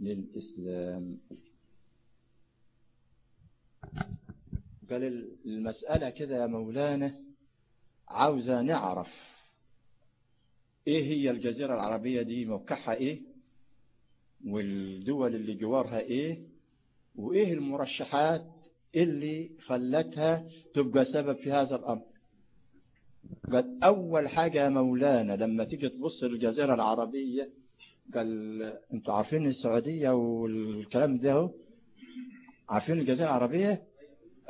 A: للإسلام. قال المسألة كده يا مولانا عاوزة نعرف إيه هي الجزيرة العربية دي موقعها إيه والدول اللي جوارها إيه وإيه المرشحات اللي خلتها تبقى سبب في هذا الأمر. قال أول حاجة يا مولانا لما تيجي تبص للجزيرة العربية قال أنتوا عارفين السعودية والكلام ده هو؟ عارفين الجزيرة العربية؟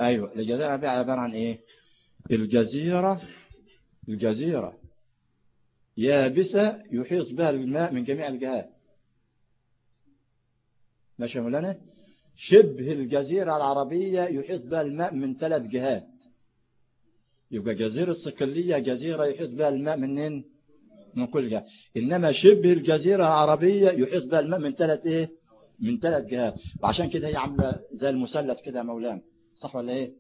A: أيوه الجزيرة العربية عبارة عن إيه؟ الجزيرة الجزيرة يابسة يحيط بها الماء من جميع الجهات. ماشي يا مولانا؟ شبه الجزيرة العربية يحيط بها الماء من ثلاث جهات. يبقى جزيرة صقلية جزيرة يحيط بها الماء منين؟ من كل جهة إنما شبه الجزيرة العربية يحيط بها الماء من ثلاث إيه؟ من ثلاث جهات. وعشان كده هي عاملة زي المثلث كده يا مولانا. صح ولا إيه؟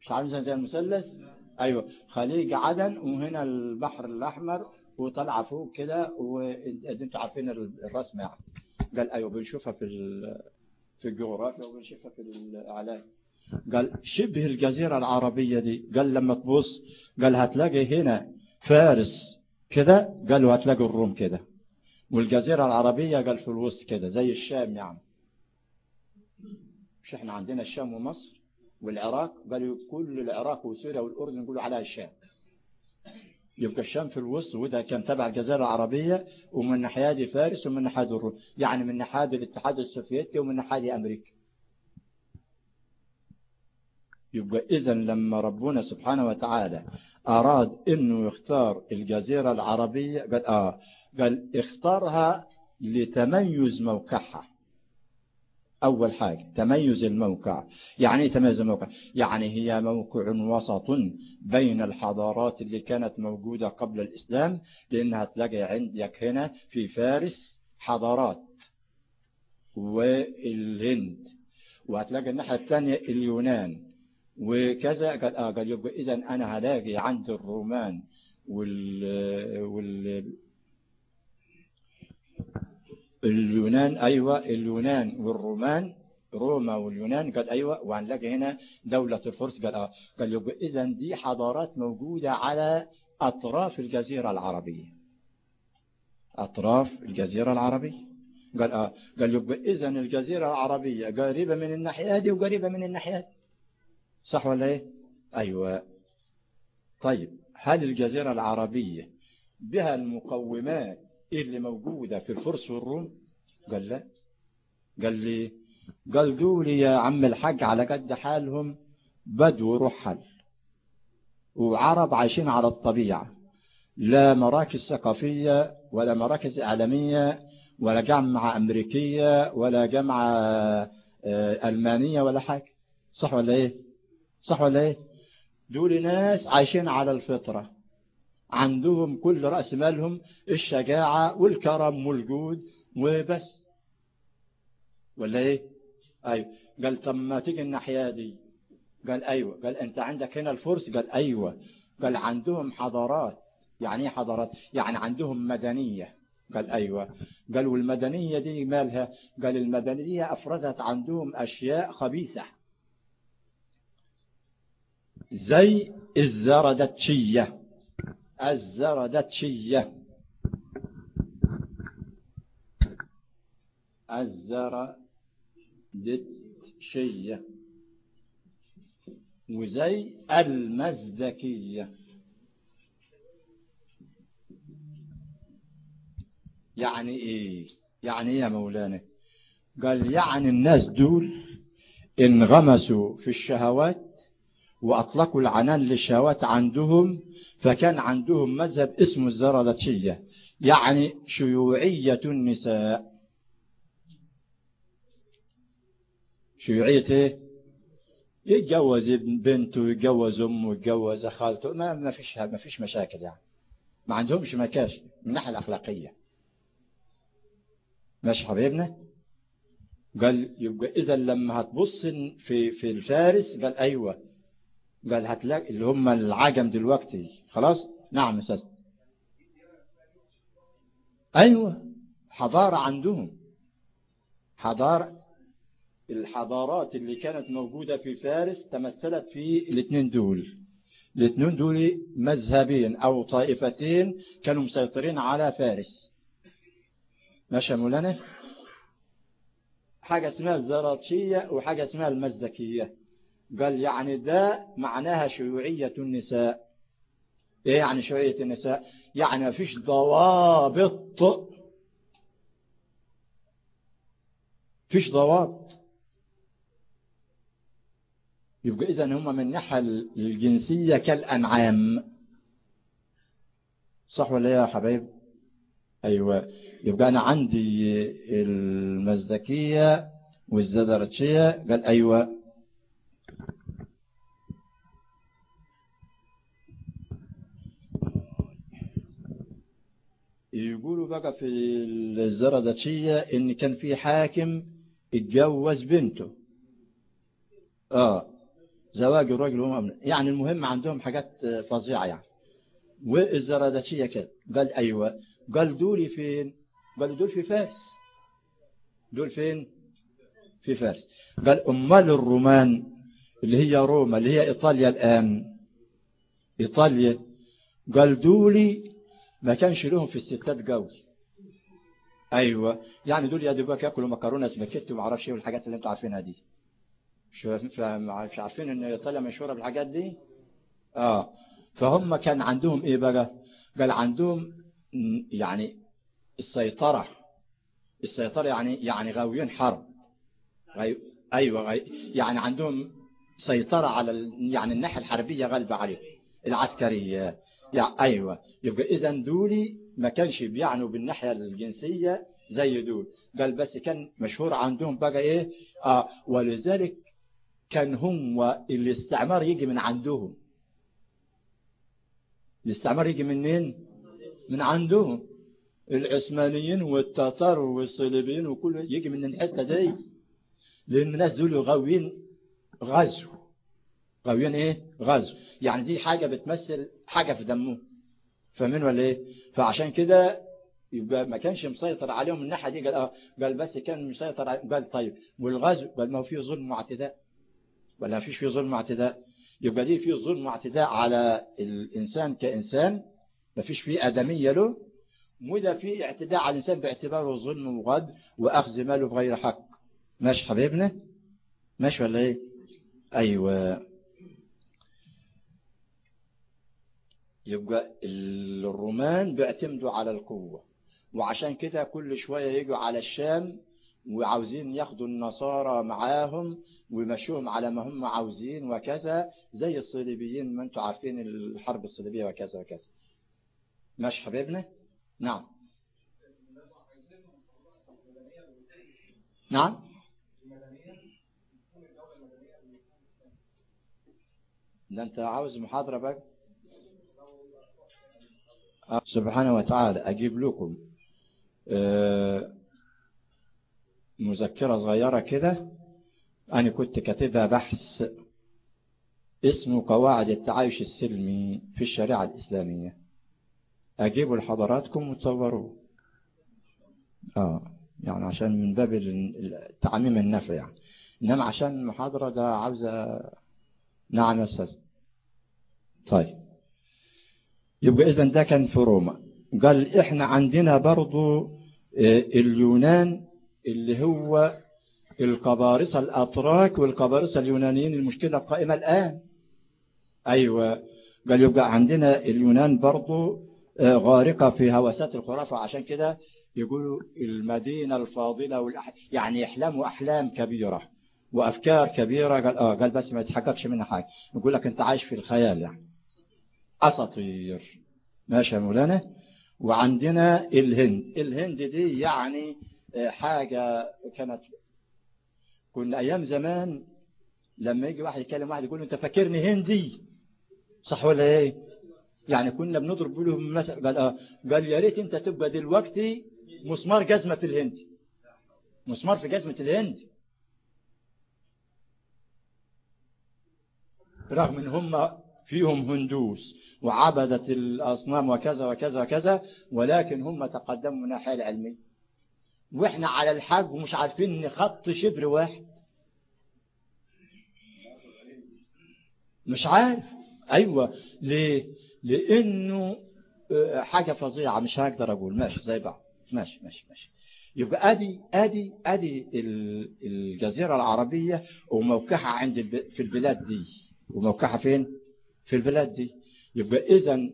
A: مش عاملة زي المثلث؟ أيوة. خليج عدن وهنا البحر الأحمر وطالعة فوق كده وانتوا عارفين الرسم يعني. قال أيوة بنشوفها في في الجغرافيا وبنشوفها في الإعلام قال شبه الجزيرة العربية دي. قال لما تبص قال هتلاقي هنا فارس كده. قال وهتلاقي الروم كده. والجزيرة العربية قال في الوسط كده زي الشام يعني. مش إحنا عندنا الشام ومصر والعراق؟ قالوا كل العراق وسوريا والأردن يقولوا عليها الشام يبقى الشام في الوسط وده كان تبع الجزيرة العربية ومن ناحية دي فارس ومن ناحية الروم. يعني من ناحية الاتحاد السوفيتي ومن ناحية أمريكا. يبقى إذا لما ربنا سبحانه وتعالى أراد إنه يختار الجزيرة العربية قال آه قال اختارها لتميز موقعها. أول حاجة تميز الموقع. يعني إيه تميز الموقع؟ يعني هي موقع وسط بين الحضارات اللي كانت موجودة قبل الإسلام لأنها تلاقي عندك هنا في فارس حضارات والهند وهتلاقي الناحية الثانية اليونان. وكذا قال آه قال يبقى إذا أنا هلاقي عند الرومان وال وال اليونان أيوة اليونان والرومان روما واليونان قال أيوة وهنلاقي هنا دولة الفرس قال آه قال يبقى إذا دي حضارات موجودة على أطراف الجزيرة العربية. أطراف الجزيرة العربية. قال آه قال يبقى إذا الجزيرة العربية قريبة من الناحية دي وقريبة من الناحية دي. صح ولا إيه؟ أيوة. طيب هل الجزيرة العربية بها المقومات اللي موجودة في الفرس والروم؟ قال لا. قال لي قال دول يا عم الحاج على قد حالهم بدو رحل. وعرب عايشين على الطبيعة. لا مراكز ثقافية ولا مراكز إعلامية ولا جامعة أمريكية ولا جامعة ألمانية ولا حاجة. صح ولا إيه؟ صح ولا إيه؟ دول ناس عايشين على الفطرة. عندهم كل رأس مالهم الشجاعة والكرم والجود وبس. ولا إيه؟ أيوه. قال طب ما تيجي الناحية دي. قال أيوه. قال أنت عندك هنا الفرس؟ قال أيوه. قال عندهم حضارات. يعني إيه حضارات؟ يعني عندهم مدنية. قال أيوه. قال والمدنية دي مالها؟ قال المدنية أفرزت عندهم أشياء خبيثة. زي الزردتشية الزردتشية الزردتشية وزي المزدكية. يعني إيه؟ يعني إيه يا مولانا؟ قال يعني الناس دول انغمسوا في الشهوات وأطلقوا العنان للشهوات عندهم فكان عندهم مذهب اسمه الزرلتشية يعني شيوعية النساء. شيوعية إيه؟ يتجوز بنته يتجوز امه يتجوز خالته. ما ما فيش ما فيش مشاكل يعني. ما عندهمش مكاشف من الناحيه الأخلاقية. ماشي حبيبنا؟ قال يبقى اذا لما هتبص في في الفارس قال أيوه. قال هتلاقي اللي هم العجم دلوقتي. خلاص؟ نعم أستاذ. أيوه. حضارة عندهم. حضاره الحضارات اللي كانت موجودة في فارس تمثلت في الاثنين دول. الاثنين دول مذهبين أو طائفتين كانوا مسيطرين على فارس. ماشي مولانا؟ حاجة اسمها الزراتشية وحاجة اسمها المزدكية. قال يعني ده معناها شيوعية النساء. إيه يعني شيوعية النساء؟ يعني ما فيش ضوابط. فيش ضوابط. يبقى إذا هم من الناحية الجنسية كالأنعام. صح ولا يا حبايب أيوة. يبقى أنا عندي المزدكية والزدرتشية. قال أيوة. يقولوا بقى في الزردشية إن كان في حاكم اتجوز بنته. آه. زواج الرجل وهم يعني المهم عندهم حاجات فظيعة يعني. والزرادشية كده قال أيوة. قال دول فين؟ قال دول في فارس. دول فين؟ في فارس. قال أمال الرومان اللي هي روما اللي هي إيطاليا الآن. إيطاليا. قال دولي ما كانش لهم في الستات قوي أيوة يعني دول يا دوبك ياكلوا مكرونة سباكيتي وما أعرفش إيه والحاجات اللي أنتوا عارفينها دي مش عارفين إن ايطاليا مشهورة بالحاجات دي آه فهم كان عندهم إيه بقى قال عندهم يعني السيطرة السيطرة يعني يعني غاويين حرب. أيوه. يعني عندهم سيطرة على. يعني الناحية الحربية غالبة عليهم العسكرية يعني أيوه. يبقى اذا دولي ما كانش بيعنوا بالناحية الجنسية زي دول. قال بس كان مشهور عندهم بقى إيه؟ آه ولذلك كان هم الاستعمار يجي من عندهم. الاستعمار يجي منين من عندهم. العثمانيين والتتار والصليبيين وكل يجي من الحتة دي. لأن الناس دول غاويين غزو. غاويين إيه؟ غزو. يعني دي حاجة بتمثل حاجة في دمهم فاهمين ولا إيه؟ فعشان كده يبقى ما كانش مسيطر عليهم من الناحية دي قال آه قال بس كان مسيطر قال طيب والغزو قال ما هو فيه ظلم واعتداء. ولا فيش فيه ظلم واعتداء. يبقى دي فيه ظلم واعتداء على الإنسان كإنسان. ما فيش فيه أدمية له. وده فيه اعتداء على الإنسان باعتباره ظلم وغد وأخذ ماله بغير حق. ماشي حبيبنا؟ ماشي ولا إيه؟ أيوة. يبقى الرومان بيعتمدوا على القوة. وعشان كده كل شوية يجوا على الشام وعاوزين ياخدوا النصارى معاهم ويمشوهم على ما هم عاوزين وكذا زي الصليبيين ما أنتم عارفين الحرب الصليبية وكذا وكذا. ماشي حبيبنا؟ نعم. نعم. ده انت عاوز محاضرة بقى؟ سبحانه وتعالى أجيب لكم أه مذكرة صغيرة كده. أنا كنت كاتبها بحث اسمه قواعد التعايش السلمي في الشريعة الإسلامية. أجيبه لحضراتكم وتصوروه. آه يعني عشان من باب تعميم النفع يعني. إنما عشان المحاضرة ده عاوزة نعم يا أستاذ. طيب. يبقى إذا ده كان في روما. قال إحنا عندنا برضو آه، اليونان اللي هو القبارصة الأتراك والقبارصة اليونانيين المشكلة قائمة الآن. أيوة. قال يبقى عندنا اليونان برضو آه، غارقة في هوسات الخرافة. عشان كده يقولوا المدينة الفاضلة والأح... يعني يحلموا أحلام كبيرة وأفكار كبيرة. قال, آه قال بس ما يتحققش منها حاجة. يقول لك أنت عايش في الخيال يعني. أساطير. ماشي يا مولانا. وعندنا الهند. الهند دي يعني آه، حاجة كانت كنا أيام زمان لما يجي واحد يكلم واحد يقول له أنت فاكرني هندي؟ صح ولا إيه؟ يعني كنا بنضرب له مثلا قال آه قال يا ريت أنت تبقى دلوقتي مسمار جزمة في الهند. مسمار في جزمة الهند. رغم إن هم فيهم هندوس وعبدة الأصنام وكذا وكذا وكذا ولكن هم تقدموا من الناحية العلمية. وإحنا على الحج ومش عارفين نخط شبر واحد. مش عارف. أيوه. ليه؟ لأنه آه، حاجة فظيعة. مش هقدر أقول. ماشي زي بعض. ماشي ماشي ماشي. يبقى أدي أدي أدي ال- الجزيرة العربية وموقعها عند في البلاد دي. وموقعها فين؟ في البلاد دي. يبقى اذا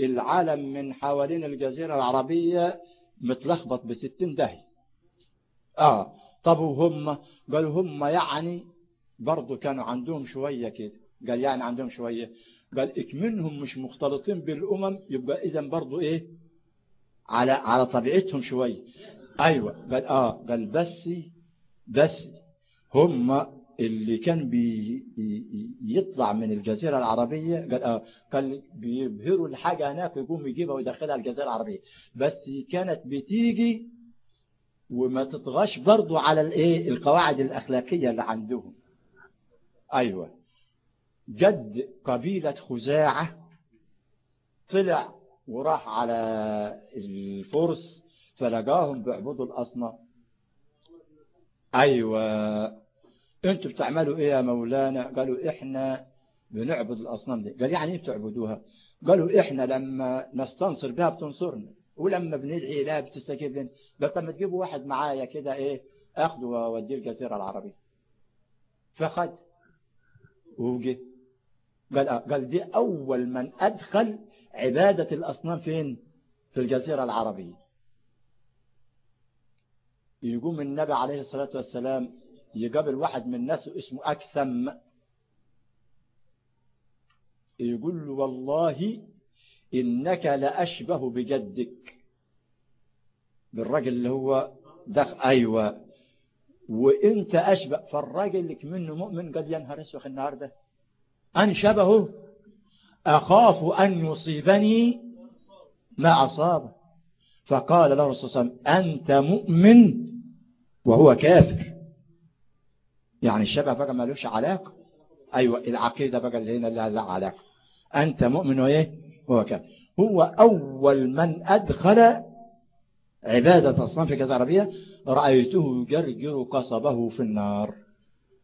A: العالم من حوالين الجزيرة العربية متلخبط بستين داهية. آه طب وهم؟ قالوا هم يعني برضو كانوا عندهم شوية كده. قال يعني عندهم شوية. قال اكمنهم مش مختلطين بالأمم يبقى اذا برضو إيه؟ على على طبيعتهم شوية. أيوه قال آه قال بس بس هم اللي كان بي يطلع من الجزيرة العربية آه قال بيبهروا الحاجة هناك يقوم يجيبها ويدخلها الجزيرة العربية. بس كانت بتيجي وما تطغاش برضو على الايه القواعد الأخلاقية اللي عندهم. أيوه. جد قبيلة خزاعة طلع وراح على الفرس فلقاهم بيعبدوا الأصنام. أيوة. أنتوا بتعملوا إيه يا مولانا؟ قالوا إحنا بنعبد الأصنام دي. قال يعني إيه بتعبدوها؟ قالوا إحنا لما نستنصر بها بتنصرنا ولما بندعي لها بتستجيب لنا. قال طب ما تجيبوا واحد معايا كده إيه اخده واوديه الجزيرة العربية. فخد وجه قال آه. قال دي أول من أدخل عبادة الأصنام فين؟ في الجزيرة العربية. يقوم النبي عليه الصلاة والسلام يقابل واحد من الناس اسمه أكثم. يقول له والله إنك لأشبه بجدك. بالراجل اللي هو دخل أيوة. وإنت أشبه. فالراجل اللي منه مؤمن قد ينهر اسوخ النهارده أن شبهه؟ أخاف أن يصيبني ما أصابه. فقال له الرسول صلى الله عليه وسلم أنت مؤمن وهو كافر. يعني الشبه بقى ما لهش علاقة. أيوة العقيدة بقى اللي هنا لها علاقة. أنت مؤمن وإيه؟ هو كافر هو أول من أدخل عبادة أصنام في كذا عربية رأيته يجرجر قصبه في النار.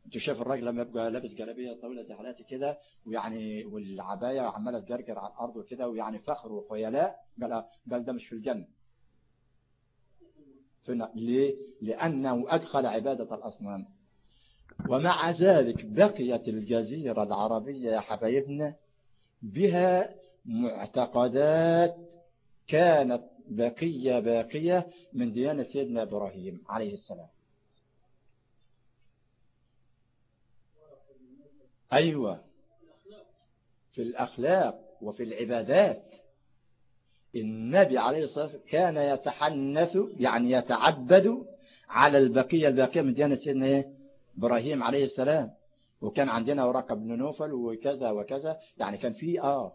A: أنت شايف الراجل لما يبقى لابس جلابية طويلة حالاتي كده ويعني والعباية عمالة تجرجر على الأرض وكده ويعني فخر وخيلاء قال قال ده مش في الجنة. في ليه؟ لأنه أدخل عبادة الأصنام. ومع ذلك بقيت الجزيرة العربية يا حبايبنا بها معتقدات كانت بقية باقية من ديانة سيدنا إبراهيم عليه السلام. أيوة في الأخلاق وفي العبادات. النبي عليه الصلاة والسلام كان يتحنث يعني يتعبد على البقية الباقية من ديانة سيدنا إبراهيم عليه السلام وكان عندنا ورقة بن نوفل وكذا وكذا يعني كان في آه.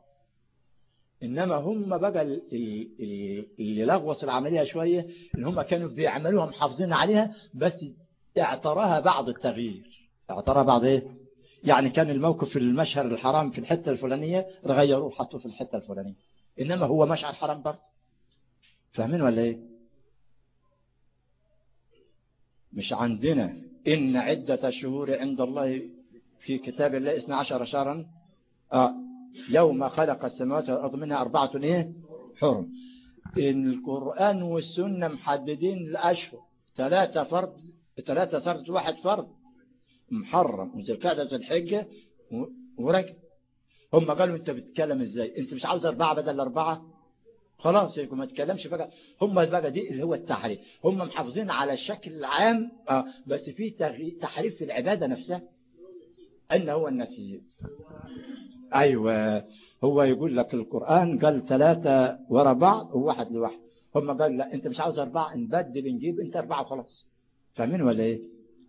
A: إنما هم بقى اللي لغوص العملية شوية إن هم كانوا بيعملوها محافظين عليها بس اعتراها بعض التغيير. اعتراها بعض إيه؟ يعني كان الموقف في المشهر الحرام في الحتة الفلانية غيروه حطوه في الحتة الفلانية. إنما هو مشعر حرام برضه. فاهمين ولا إيه؟ مش عندنا إن عدة الشهور عند الله في كتاب الله 12 شهرا آه يوم خلق السماوات والأرض منها أربعة إيه؟ حرم. القرآن والسنة محددين الأشهر ثلاثة فرد ثلاثة فرد واحد فرد محرم. ذي القعدة ذي الحجة ورجل هم قالوا أنت بتتكلم إزاي؟ أنت مش عاوز أربعة بدل أربعة؟ خلاص يكون ما تتكلمش بقى. هم بقى دي اللي هو التحريف. هم محافظين على الشكل العام آه بس في تحريف في العبادة نفسها. أن هو النسيج. أيوة. هو يقول لك القرآن قال ثلاثة ورا بعض وواحد لواحد. هم قال لا أنت مش عاوز أربعة نبدل نجيب أنت أربعة وخلاص. فاهمين ولا إيه؟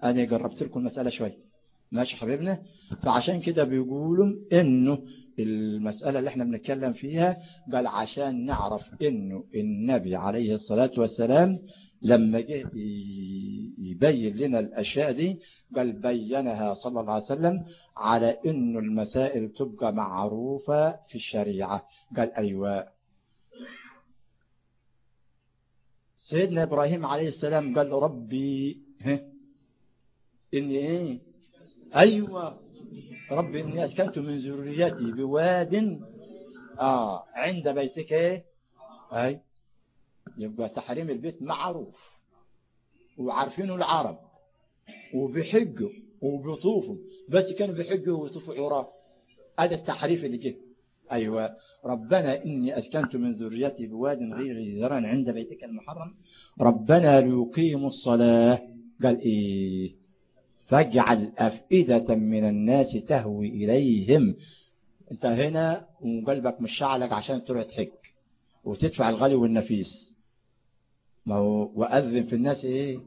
A: أنا جربت لكم المسألة شوية ماشي حبيبنا؟ فعشان كده بيقولوا إنه المسألة اللي إحنا بنتكلم فيها قال عشان نعرف إنه النبي عليه الصلاة والسلام لما جه يبين لنا الأشياء دي قال بينها صلى الله عليه وسلم على إنه المسائل تبقى معروفة في الشريعة. قال أيوه. سيدنا إبراهيم عليه السلام قال ربي ها إني إيه؟ ربي إني أسكنت من ذريتي بواد آه عند بيتك. إيه أي يبقى تحريم البيت معروف. وعارفينه العرب. وبيحجوا وبيطوفوا بس كانوا بيحجوا ويطوفوا عراة هذا التحريف اللي جه. أيوة. ربنا إني أسكنت من ذريتي بواد غير زرع عند بيتك المحرم. ربنا ليقيموا الصلاة. قال إيه؟ فاجعل أفئدة من الناس تهوي إليهم. أنت هنا وقلبك مش شعلك عشان تروح تحج وتدفع الغالي والنفيس. ما هو وأذن في الناس إيه؟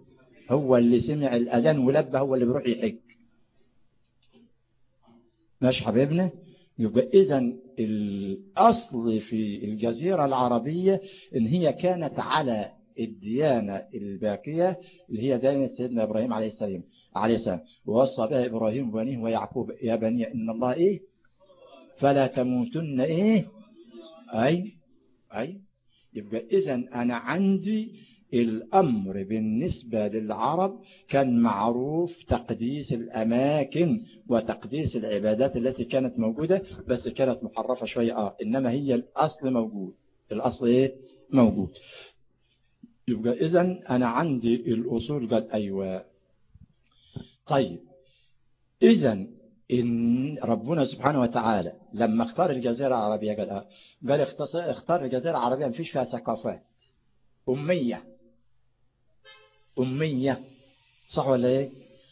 A: هو اللي سمع الأذان ولبى هو اللي بيروح يحج ماشي حبيبنا؟ يبقى إذا الأصل في الجزيرة العربية إن هي كانت على الديانة الباقية اللي هي ديانة سيدنا إبراهيم عليه السلام عليه السلام. ووصى بها إبراهيم بنيه ويعقوب يا بني إن الله إيه؟ فلا تموتن إيه؟ أي أي. يبقى إذا أنا عندي الأمر بالنسبة للعرب كان معروف تقديس الأماكن وتقديس العبادات التي كانت موجودة بس كانت محرفة شوية. آه إنما هي الأصل موجود. الأصل إيه؟ موجود. يبقى إذا أنا عندي الأصول قال أيوة. طيب. إذا إن ربنا سبحانه وتعالى لما اختار الجزيرة العربية قال قال اختار الجزيرة العربية ما فيش فيها ثقافات. أمية. أمية. صح ولا إيه؟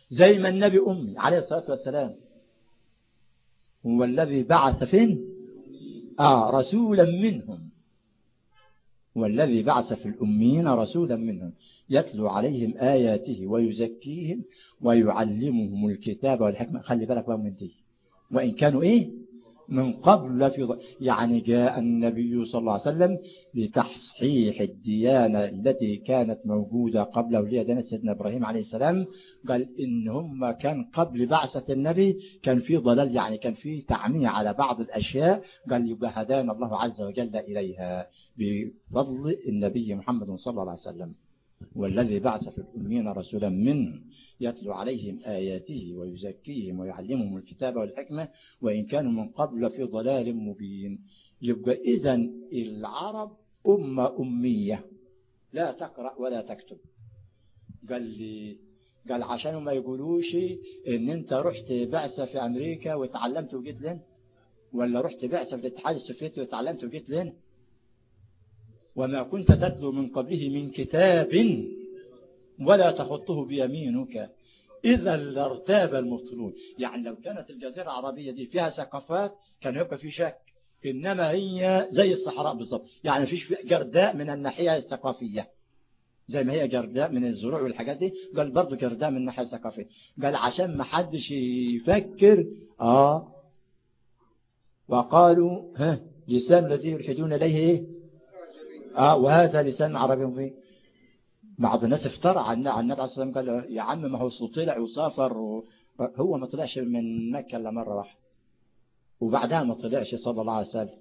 A: زي ما النبي أمي عليه الصلاة والسلام. هو الذي بعث فين؟ آه رسولا منهم. والذي بعث في الأمين رسولا منهم يتلو عليهم آياته ويزكيهم ويعلمهم الكتاب والحكمة. خلي بالك بقى من دي. وإن كانوا إيه؟ من قبل في ض... يعني جاء النبي صلى الله عليه وسلم لتصحيح الديانة التي كانت موجودة قبل وليدنا سيدنا إبراهيم عليه السلام. قال إن هم كان قبل بعثة النبي كان في ضلال يعني كان في تعمية على بعض الأشياء. قال يبقى هدانا الله عز وجل إليها. بفضل النبي محمد صلى الله عليه وسلم والذي بعث في الأمين رسولا منهم يتلو عليهم آياته ويزكيهم ويعلمهم الكتاب والحكمة وإن كانوا من قبل في ضلال مبين. يبقى إذا العرب أمة أمية لا تقرأ ولا تكتب. قال لي قال عشان ما يقولوش إن أنت رحت بعثة في أمريكا وتعلمت وجيت لنا ولا رحت بعثة في الاتحاد السوفيتي وتعلمت وجيت لنا وما كنت تتلو من قبله من كتاب ولا تخطه بيمينك. إذا لارتاب المبطلون يعني لو كانت الجزيرة العربية دي فيها ثقافات كان يبقى في شك. إنما هي زي الصحراء بالضبط. يعني فيش جرداء من الناحية الثقافية. زي ما هي جرداء من الزروع والحاجات دي. قال برضو جرداء من الناحية الثقافية. قال عشان ما حدش يفكر. آه. وقالوا ها لسان الذي يلحدون إليه إيه؟ آه وهذا لسان عربي مبين. بعض الناس افترى عن النبي عليه الصلاة والسلام قال يا عم ما هو طلع وسافر. هو ما طلعش من مكة إلا مرة واحدة. وبعدها ما طلعش صلى الله عليه وسلم.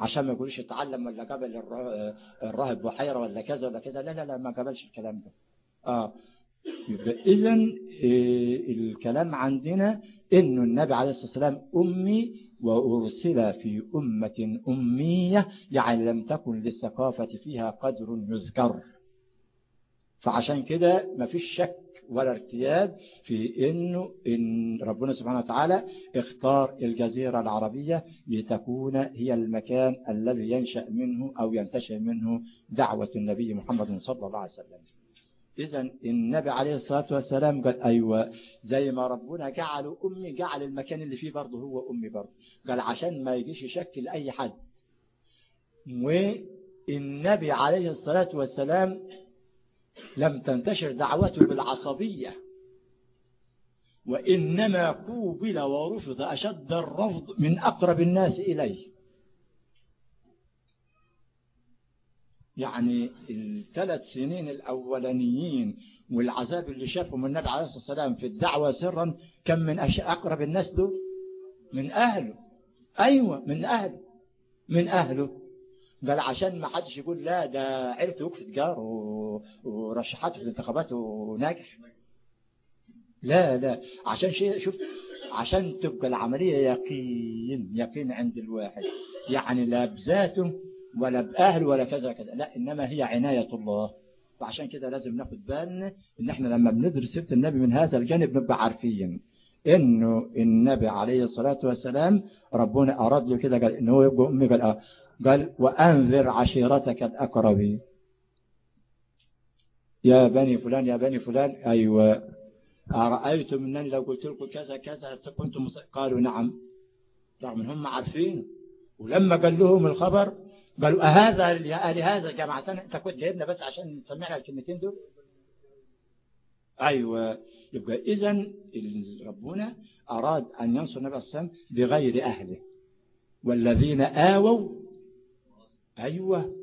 A: عشان ما يقولوش اتعلم ولا قبل الراهب بحيرة ولا كذا ولا كذا. لا لا لا ما قبلش الكلام ده. آه. يبقى اذا الكلام عندنا إنه النبي عليه الصلاة والسلام أمي وأرسل في أمة أمية يعني لم تكن للثقافة فيها قدر يذكر. فعشان كده مفيش شك ولا ارتياب في إنه إن ربنا سبحانه وتعالى اختار الجزيرة العربية لتكون هي المكان الذي ينشأ منه أو ينتشر منه دعوة النبي محمد صلى الله عليه وسلم. إذا النبي عليه الصلاة والسلام قال أيوة زي ما ربنا جعله أمي جعل المكان اللي فيه برضه هو أمي برضه. قال عشان ما يجيش يشكل أي حد. والنبي عليه الصلاة والسلام لم تنتشر دعوته بالعصبية. وإنما قوبل ورفض أشد الرفض من أقرب الناس إليه. يعني الثلاث سنين الأولانيين والعذاب اللي شافهم النبي عليه الصلاة والسلام في الدعوة سرا كم من أقرب الناس له من أهله. أيوة من أهله. من أهله. قال عشان ما حدش يقول لا ده عرف وقف تجار ورشحته في الانتخابات وناجح. لا لا. عشان شيء شوف عشان تبقى العملية يقين يقين عند الواحد. يعني لا بذاته ولا بأهل ولا كذا كذا. لا إنما هي عناية الله. فعشان كده لازم ناخد بالنا إن إحنا لما بندرس سيرة النبي من هذا الجانب نبقى عارفين إنه النبي عليه الصلاة والسلام ربنا أراد له كده قال إنه هو يبقى أمي قال آه قال وأنذر عشيرتك الأقربين يا بني فلان يا بني فلان. أيوة. أرأيتم أنني لو قلت لكم كذا كذا كنتم قالوا نعم. رغم أنهم هم عارفين ولما قال لهم الخبر قالوا أهذا لهذا جماعتنا أنت كنت جايبنا بس عشان تسمعنا الكلمتين دول؟ أيوة. يبقى إذا ربنا أراد أن ينصر النبي صلى الله عليه بغير أهله. والذين آووا أيوة.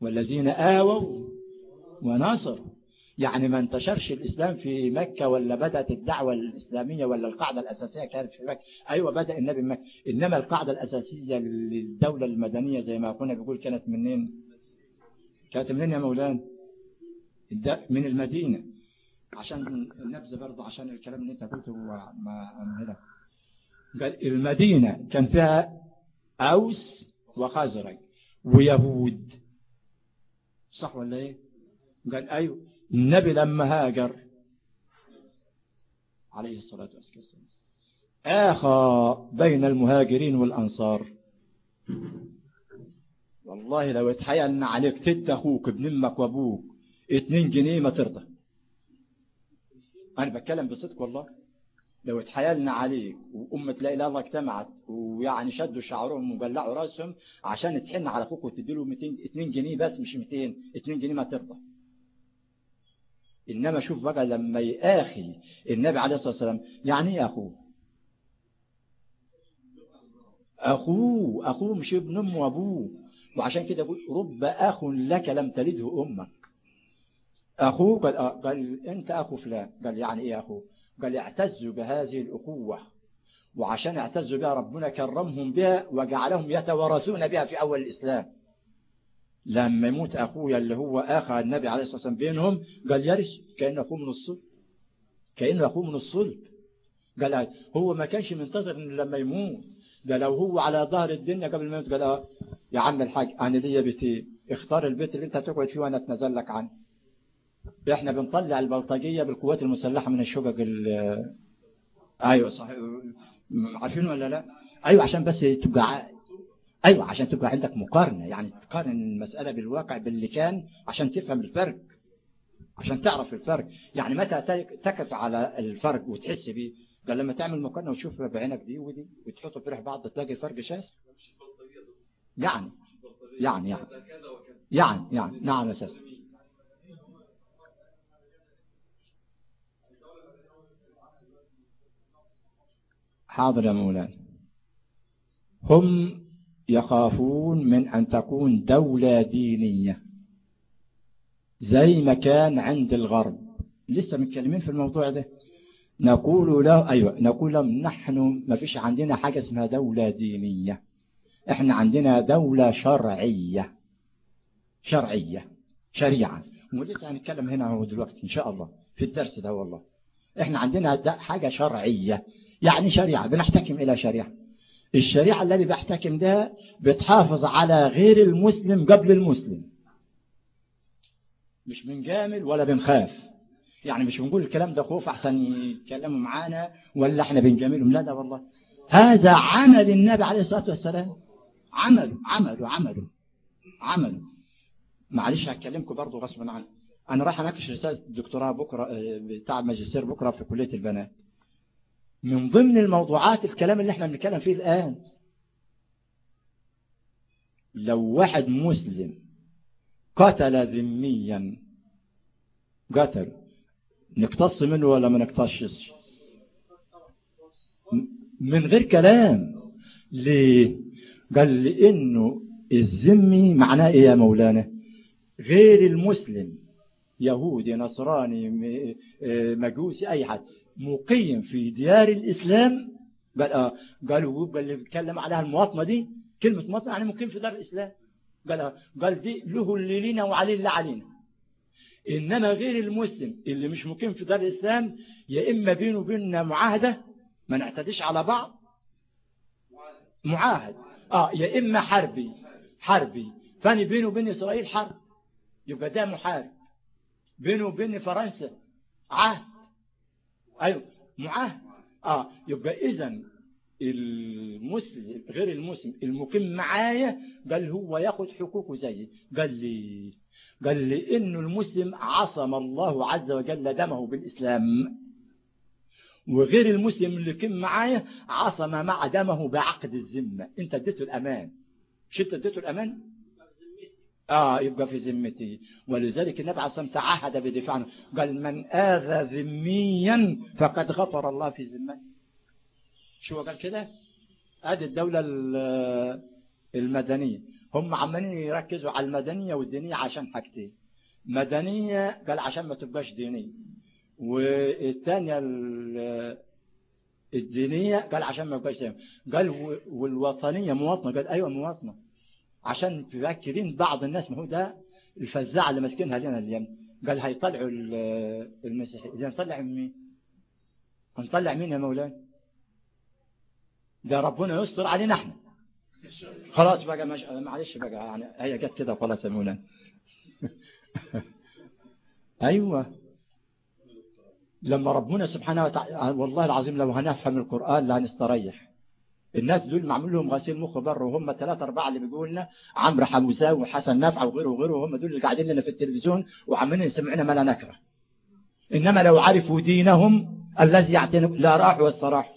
A: والذين آووا وناصروا يعني ما انتشرش الإسلام في مكة ولا بدأت الدعوة الإسلامية ولا القاعدة الأساسية كانت في مكة. أيوة بدأ النبي مكة. إنما القاعدة الأساسية للدولة المدنية زي ما كنا بيقول كانت منين؟ كانت منين يا مولانا؟ من المدينة. عشان النبذة برضه عشان الكلام اللي أنت قلته ما أمهلك. قال المدينة كان فيها أوس وخزرج ويهود. صح ولا إيه؟ قال أيوه. النبي لما هاجر عليه الصلاة والسلام. آخى بين المهاجرين والأنصار. والله لو اتحيلنا عليك تد أخوك ابن أمك وأبوك اتنين جنيه ما ترضى. أنا بتكلم بصدق والله. لو اتحيلنا عليك وأمة لا إله إلا الله اجتمعت ويعني شدوا شعرهم وبلعوا رأسهم عشان تحن على أخوك وتدي له 200 2 جنيه بس مش 200 2 جنيه ما ترضى. إنما شوف بقى لما يآخي النبي عليه الصلاة والسلام يعني إيه أخوه؟ أخوه أخوه مش ابن أمه وأبوه وعشان كده يقول رب أخ لك لم تلده أمك. أخوه قال, قال أنت أخو فلان. قال يعني إيه أخوه؟ قال يعتزوا بهذه الأخوة. وعشان اعتزوا بها ربنا كرمهم بها وجعلهم يتورثون بها في أول الإسلام. لما يموت أخويا اللي هو آخر النبي عليه الصلاة والسلام بينهم قال يرث كأنه أخوه من الصلب. كأنه أخوه من الصلب. قال هو ما كانش منتظر لما يموت. ده لو هو على ظهر الدنيا قبل ما يموت قال آه يا عم الحاج أنا ليا بيتي. اختار البيت اللي أنت هتقعد فيه وأنا أتنازل لك عنه. إحنا بنطلع البلطجية بالقوات المسلحة من الشقق ال أيوه صحيح. عارفين ولا لا؟ أيوه عشان بس تبقى أيوه عشان تبقى عندك مقارنة. يعني تقارن المسألة بالواقع باللي كان عشان تفهم الفرق عشان تعرف الفرق. يعني متى تقف على الفرق وتحس بيه؟ قال لما تعمل مقارنة وتشوف بعينك دي ودي وتحطه في بعض تلاقي الفرق شاسع يعني يعني يعني يعني يعني نعم أساسا حاضر يا مولانا. هم يخافون من أن تكون دولة دينية. زي ما كان عند الغرب. لسه متكلمين في الموضوع ده. نقول له أيوة نقول لهم نحن ما فيش عندنا حاجة اسمها دولة دينية. إحنا عندنا دولة شرعية. شرعية. شريعة. ولسه هنتكلم هنا دلوقتي إن شاء الله. في الدرس ده والله. إحنا عندنا حاجة شرعية. يعني شريعة. بنحتكم إلى شريعة. الشريعة الذي بيحتكم ده بتحافظ على غير المسلم قبل المسلم. مش بنجامل ولا بنخاف يعني مش بنقول الكلام ده خوف احسن يتكلموا معانا ولا إحنا بنجاملهم. لا ده والله. هذا عمل النبي عليه الصلاة والسلام. عمله عمله عمله عمله معلش هكلمكم برضه غصبا عني أنا رايح أناقش رسالة الدكتوراه بكرة بتاع ماجستير بكرة في كلية البنات. من ضمن الموضوعات الكلام اللي إحنا بنتكلم فيه الآن. لو واحد مسلم قتل ذميا قتل نقتص منه ولا ما نقتصش؟ من غير كلام. ليه؟ قال لإنه الذمي معناه إيه يا مولانا؟ غير المسلم يهودي نصراني مجوسي أي حد. مقيم في ديار الإسلام. قال آه قالوا قال اللي بيتكلم عليها المواطنة دي كلمة مواطنة يعني مقيم في دار الإسلام. قال آه قال دي له اللي لنا وعليه اللي علينا. إنما غير المسلم اللي مش مقيم في دار الإسلام يا إما بينه وبيننا معاهدة ما نعتديش على بعض. معاهد. آه يا إما حربي حربي. فاني بينه وبين إسرائيل حرب. يبقى ده محارب. بينه وبين فرنسا عهد. أيوه معاهد آه يبقى اذا المسلم غير المسلم المقيم معايا قال هو ياخد حقوقه زيي. قال لي قال لي انه المسلم عصم الله عز وجل دمه بالإسلام. وغير المسلم اللي كان معايا عصم مع دمه بعقد الذمة. أنت اديته الأمان. مش انت اديته الأمان؟ آه يبقى في ذمتي. ولذلك النبي عليه الصلاة والسلام تعهد بدفاع قال من آذى ذميا فقد غفر الله في ذمته. شو قال كده؟ ادي الدولة المدنية. هم عمالين يركزوا على المدنية والدينية عشان حاجتين. مدنية قال عشان ما تبقاش دينية. والثانية الدينية قال عشان ما يبقاش دينية. قال والوطنية مواطنة. قال أيوه مواطنة. عشان تذكرين بعض الناس ما هو ده؟ الفزاعة اللي ماسكينها لنا اليوم قال هيطلعوا المسيحيين. إذا نطلع مين؟ هنطلع مين يا مولانا؟ ده ربنا يستر علينا إحنا. خلاص بقى مش... معلش بقى يعني هي جت كده خلاص يا مولانا. أيوه. لما ربنا سبحانه وتعالى والله العظيم لو هنفهم القرآن لا هنستريح. الناس دول معمول لهم غسيل مخ بره وهم ثلاثة أربعة اللي بيقولوا لنا عمرو حموزة وحسن نافع وغيره وغيره وهم دول اللي قاعدين لنا في التلفزيون وعمالين يسمعنا ما لا نكره. إنما لو عرفوا دينهم الذي يعتنق لا راحوا واستراحوا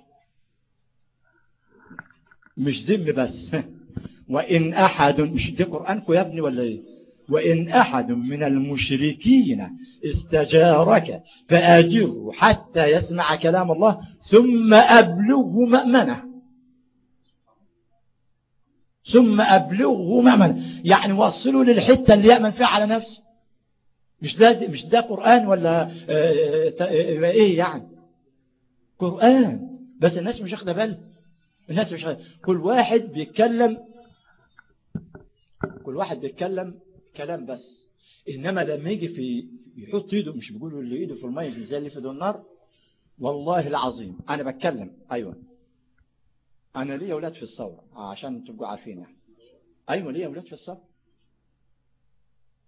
A: مش ذم بس. وإن أحد مش دي قرآنكم يا ابني ولا إيه؟ وإن أحد من المشركين استجارك فأجره حتى يسمع كلام الله ثم أبلغه مأمنه. ثم أبلغه مأمنه يعني وصلوا للحتة اللي يأمن فيها على نفسه. مش ده مش ده قرآن ولا إيه يعني؟ قرآن. بس الناس مش واخدة بالها. الناس مش واخدة كل واحد بيتكلم كل واحد بيتكلم كلام بس. إنما لما يجي في يحط إيده مش بيقولوا اللي إيده في المية زي اللي في النار؟ والله العظيم. أنا بتكلم. أيوة. أنا لي أولاد في الثورة عشان تبقوا عارفين يعني. أيوة لي أولاد في الثورة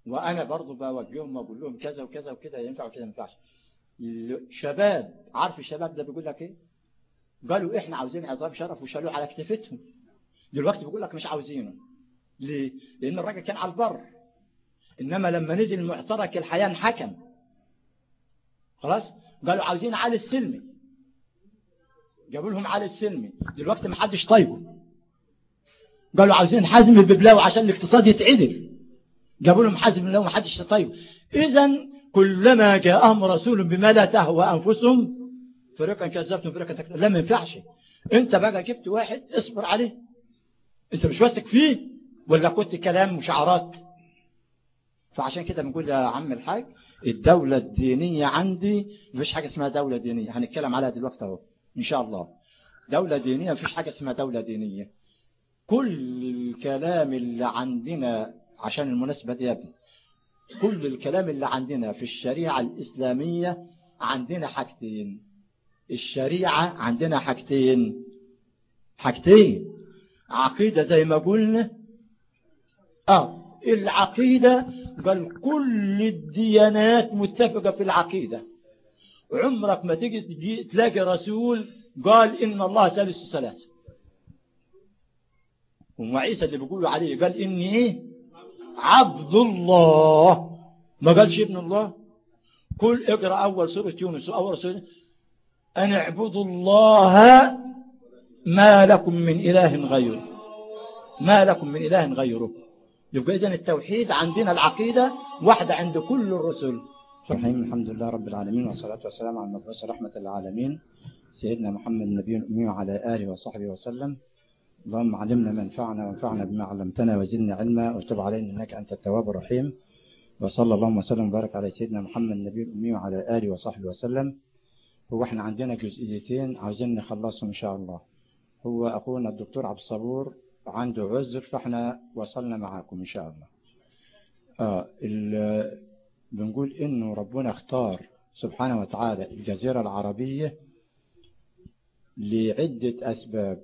A: وأنا برضو بوجههم وأقول لهم كذا وكذا وكذا ينفع وكذا ما ينفعش. شباب عارف الشباب ده بيقول لك إيه؟ قالوا إحنا عاوزين عظام شرف وشالوه على كتفتهم. دلوقتي بيقول لك مش عاوزينه. ليه؟ لأن الراجل كان على البر. إنما لما نزل معترك الحياة انحكم. خلاص؟ قالوا عاوزين علي السلمي جابوا لهم علي السلمي دلوقتي ما حدش طيبه. قالوا عاوزين حزم الببلاوي عشان الاقتصاد يتعدل. جابوا لهم حزم الببلاوي ما حدش طيبه. اذا كلما جاءهم رسول بما لا تهوى أنفسهم فريقا كذبتم فريقا تكذبتم لا ما ينفعش. أنت بقى جبت واحد اصبر عليه. أنت مش واثق فيه ولا كنت كلام وشعارات فعشان كده بنقول يا عم الحاج الدولة الدينية عندي مفيش حاجة اسمها دولة دينية. هنتكلم عليها دلوقتي أهو. إن شاء الله. دولة دينية مفيش حاجة اسمها دولة دينية. كل الكلام اللي عندنا عشان المناسبة دي يا ابني كل الكلام اللي عندنا في الشريعة الإسلامية
C: عندنا حاجتين. الشريعة عندنا حاجتين. حاجتين. عقيدة زي ما قلنا. آه العقيدة قال كل الديانات متفقة في العقيدة. عمرك ما تجي تلاقي رسول قال إن الله ثالث ثلاثة وعيسى اللي بيقولوا عليه قال إني عبد الله. ما قالش ابن الله؟ كل اقرأ أول سورة يونس. أول سورة أن اعبدوا الله ما لكم من إله غيره. ما لكم من إله غيره. يبقى إذن التوحيد عندنا العقيدة واحدة عند كل الرسل.
A: الرحيم الحمد لله رب العالمين والصلاة والسلام على المبعوث رحمة للعالمين سيدنا محمد النبي الأمي وعلى آله وصحبه وسلم. اللهم علمنا ما ينفعنا وانفعنا بما علمتنا وزدنا علما وتب علينا إنك أنت التواب الرحيم. وصلى اللهم وسلم وبارك على سيدنا محمد النبي الأمي وعلى آله وصحبه وسلم. هو إحنا عندنا جزئيتين عاوزين نخلصهم إن شاء الله. هو أخونا الدكتور عبد الصبور عنده عذر فإحنا وصلنا معاكم إن شاء الله. آه بنقول إنه ربنا اختار سبحانه وتعالى الجزيرة العربية لعدة أسباب.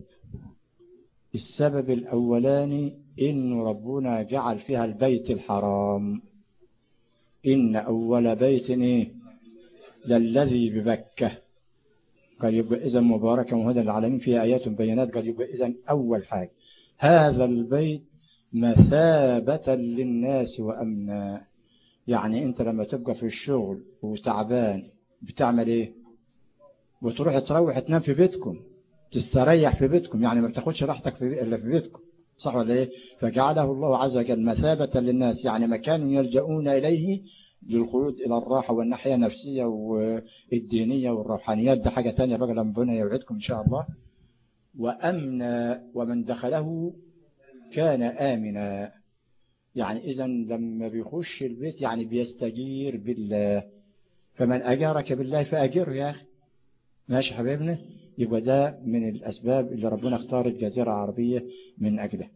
A: السبب الأولاني إنه ربنا جعل فيها البيت الحرام. إن أول بيت إيه؟ للذي ببكة. قال يبقى إذا مباركة وهدى العالمين فيها آيات بينات. قال يبقى إذا أول حاجة. هذا البيت مثابة للناس وأمنا يعني أنت لما تبقى في الشغل وتعبان بتعمل إيه؟ وتروح تروح تنام في بيتكم تستريح في بيتكم يعني ما بتاخدش راحتك في إلا في بيتكم. صح ولا إيه؟ فجعله الله عز وجل مثابة للناس يعني مكان يلجؤون إليه للخلود إلى الراحة والناحية النفسية والدينية والروحانيات. ده حاجة تانية بقى ربنا يوعدكم إن شاء الله. وأمن ومن دخله كان آمنا. يعني إذا لما بيخش البيت يعني بيستجير بالله. فمن أجارك بالله فأجره يا أخي. ماشي حبيبنا؟ يبقى ده من الأسباب اللي ربنا اختار الجزيرة العربية من أجله.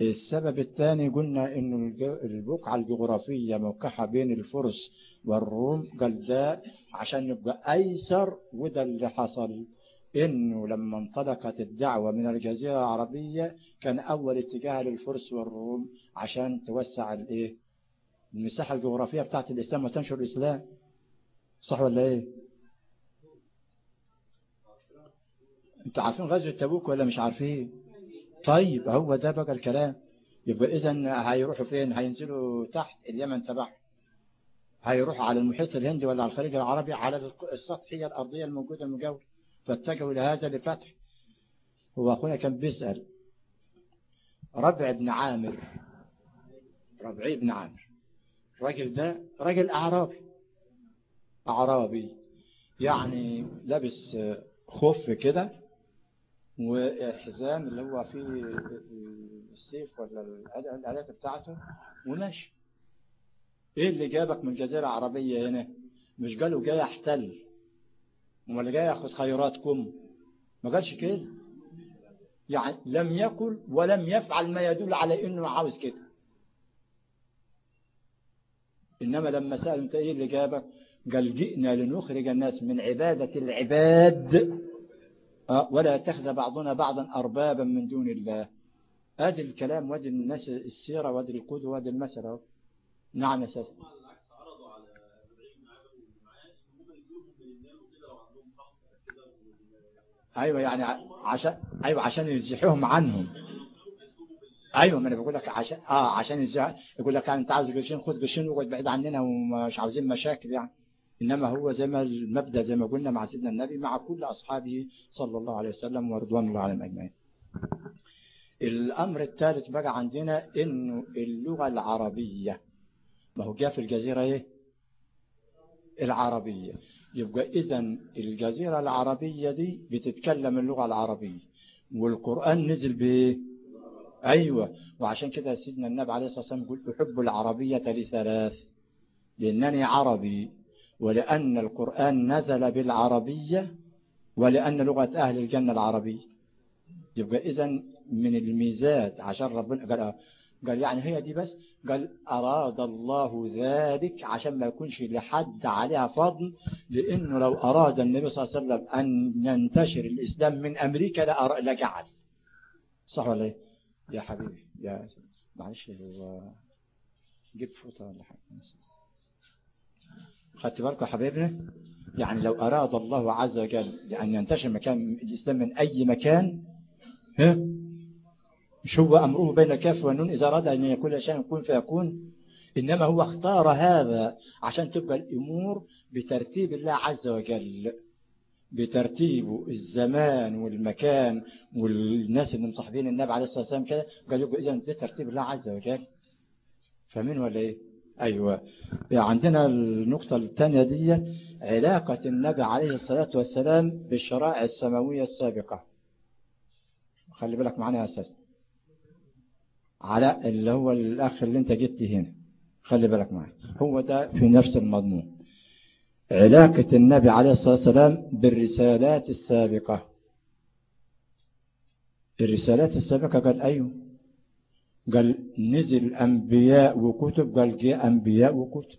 A: السبب الثاني قلنا إنه البقعة الجغرافية موقعها بين الفرس والروم. قال ده عشان يبقى أيسر وده اللي حصل. إنه لما انطلقت الدعوة من الجزيرة العربية كان أول اتجاه للفرس والروم عشان توسع الإيه؟ المساحة الجغرافية بتاعت الإسلام وتنشر الإسلام. صح ولا إيه؟ أنتوا عارفين غزوة تبوك ولا مش عارفين؟ طيب هو ده بقى الكلام. يبقى إذا هيروحوا فين؟ هينزلوا تحت اليمن تبعهم. هيروحوا على المحيط الهندي ولا على الخليج العربي على السطحية الأرضية الموجودة المجاورة. فاتجهوا إلى هذا لفتح. هو أخونا كان بيسأل ربع بن عامر ربعي بن عامر. الراجل ده راجل أعرابي أعرابي. يعني لابس خف كده والحزام اللي هو فيه السيف ولا الآلات بتاعته وماشي. إيه اللي جابك من الجزيرة العربية هنا؟ مش قالوا جاي احتل ولا جاي اخد خيراتكم. ما قالش كده. يعني لم يكن ولم يفعل ما يدل على إنه عاوز كده. إنما لما سألوا أنت إيه اللي جابك؟ قال جئنا لنخرج الناس من عبادة العباد. ولا يتخذ بعضنا بعضا أربابا من دون الله. ادي الكلام وادي الناس السيرة وادي القدوة وادي المسألة نعم أساسا أيوة يعني عشان أيوة عشان يزيحوهم عنهم. أيوة ما أنا بقول لك عشان آه عشان يزيح يقول لك أنت عاوز قرشين خد قرشين وقعد بعيد عننا ومش عاوزين مشاكل يعني. إنما هو زي ما المبدأ زي ما قلنا مع سيدنا النبي مع كل أصحابه صلى الله عليه وسلم ورضوان الله عليهم أجمعين. الأمر الثالث بقى عندنا إنه اللغة العربية. ما هو جاء في الجزيرة إيه؟ العربية. يبقى إذا الجزيرة العربية دي بتتكلم اللغة العربية والقرآن نزل بإيه أيوة وعشان كده سيدنا النبي عليه الصلاة والسلام يقول أحب العربية لثلاث لأنني عربي ولأن القرآن نزل بالعربية ولأن لغة أهل الجنة العربية. يبقى إذا من الميزات عشان ربنا قال قال يعني هي دي بس؟ قال أراد الله ذلك عشان ما يكونش لحد عليها فضل لأنه لو أراد النبي صلى الله عليه وسلم أن ينتشر الإسلام من أمريكا لجعل صح ولا إيه؟ يا حبيبي يا معلش هو جيب فوطة ولا حاجة. خدت بالكم حبيبنا؟ يعني لو أراد الله عز وجل أن ينتشر مكان الإسلام من أي مكان ها؟ مش هو أمره بين الكاف والنون إذا أراد أن يكون شيء يكون فيكون. إنما هو اختار هذا عشان تبقى الأمور بترتيب الله عز وجل بترتيب الزمان والمكان والناس اللي مصاحبين النبي عليه الصلاة والسلام كده قال يبقى إذا ده ترتيب الله عز وجل. فمن ولا إيه؟ أيوة. عندنا النقطة الثانية دي علاقة النبي عليه الصلاة والسلام بالشرائع السماوية السابقة. خلي بالك معنا يا أساس على اللي هو الأخ اللي انت جبت هنا. خلي بالك معي. هو ده في نفس المضمون. علاقة النبي عليه الصلاة والسلام بالرسالات السابقة. الرسالات السابقة قال أيوه. قال نزل أنبياء وكتب. قال جاء أنبياء وكتب.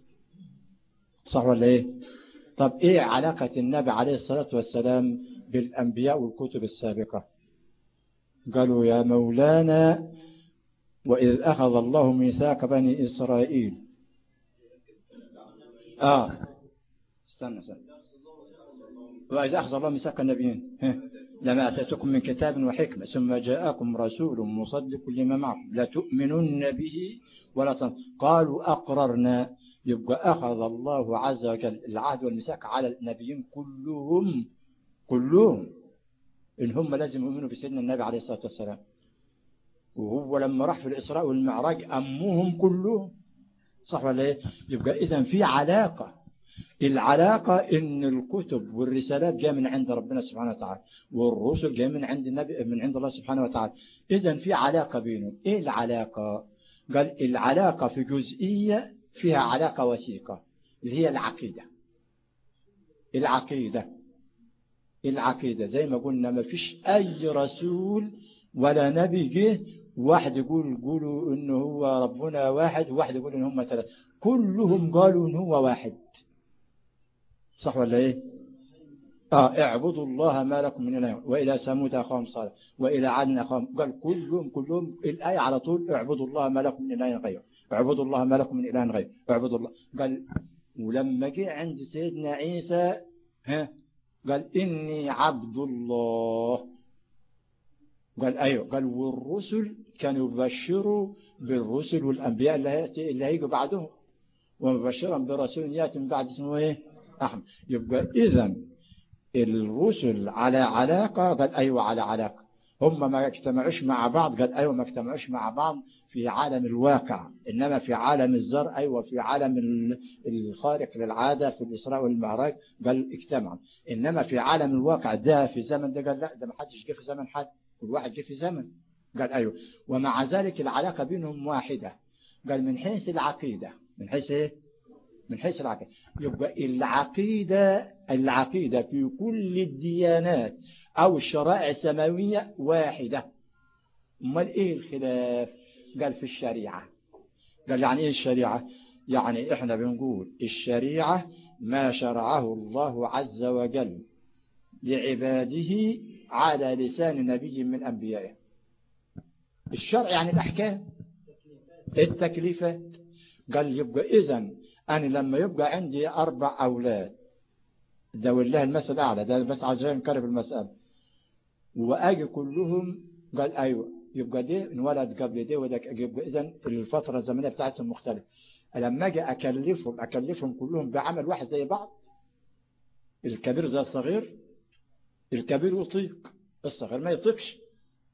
A: صح ولا إيه؟ طب إيه علاقة النبي عليه الصلاة والسلام بالأنبياء والكتب السابقة؟ قالوا يا مولانا وإذ أخذ الله ميثاق بني إسرائيل. آه. استنى استنى. وإذ أخذ الله ميثاق النبيين. لما أتيتكم من كتاب وحكمة ثم جاءكم رسول مصدق لما معكم. لا تؤمنن به ولا تن... قالوا أقررنا. يبقى أخذ الله عز وجل العهد والميثاق على النبيين كلهم كلهم. إن هم لازم يؤمنوا بسيدنا النبي عليه الصلاة والسلام. وهو لما راح في الإسراء والمعراج أمهم كلهم. صح ولا إيه؟ يبقى إذا في علاقة. العلاقة إن الكتب والرسالات جاء من عند ربنا سبحانه وتعالى والرسل جاء من عند النبي من عند الله سبحانه وتعالى. إذا في علاقة بينهم. إيه العلاقة؟ قال العلاقة في جزئية فيها علاقة وثيقة اللي هي العقيدة. العقيدة. العقيدة. زي ما قلنا ما فيش أي رسول ولا نبي جه واحد يقول يقولوا إن هو ربنا واحد وواحد يقول إن هم ثلاثة. كلهم قالوا إن هو واحد. صح ولا إيه؟ آه اعبدوا الله ما لكم من إله. وإلى ثمود أخاهم صالح. وإلى عاد أخاهم. قال كلهم كلهم الآية على طول اعبدوا الله ما لكم من إله غيره. اعبدوا الله ما لكم من إله غيره. اعبدوا الله. قال ولما جه عند سيدنا عيسى ها؟ قال إني عبد الله. قال أيوه. قال والرسل كانوا يبشروا بالرسل والأنبياء اللي هيجوا بعدهم. ومبشرا برسول يأتي من بعد اسمه إيه؟ أحمد. يبقى إذا الرسل على علاقة قال أيوة على علاقة. هم ما اجتمعوش مع بعض قال أيوة ما اجتمعوش مع بعض في عالم الواقع إنما في عالم الزر أيوة في عالم الخارق للعادة في الإسراء والمعراج. قال اجتمعوا. إنما في عالم الواقع ده في زمن ده قال لا ده ما حدش جه في زمن حد. كل واحد جه في زمن. قال أيوة. ومع ذلك العلاقة بينهم واحدة. قال من حيث العقيدة. من حيث إيه؟ من حيث العقيدة. يبقى العقيدة العقيدة في كل الديانات أو الشرائع السماوية واحدة. أمال إيه الخلاف؟ قال في الشريعة. قال يعني إيه الشريعة؟ يعني إحنا بنقول الشريعة ما شرعه الله عز وجل لعباده على لسان نبي من أنبيائه الشرع يعني الأحكام. التكليفات قال يبقى إذن أنا لما يبقى عندي أربع أولاد. ده والله المثل أعلى. ده بس عشان نقرب المسألة. وأجي كلهم قال أيوة. يبقى دي انولد قبل دي وده يبقى إذن الفترة الزمنية بتاعتهم مختلفة. لما أجي أكلفهم أكلفهم كلهم بعمل واحد زي بعض. الكبير زي الصغير الكبير يطيق الصغير ما يطيقش.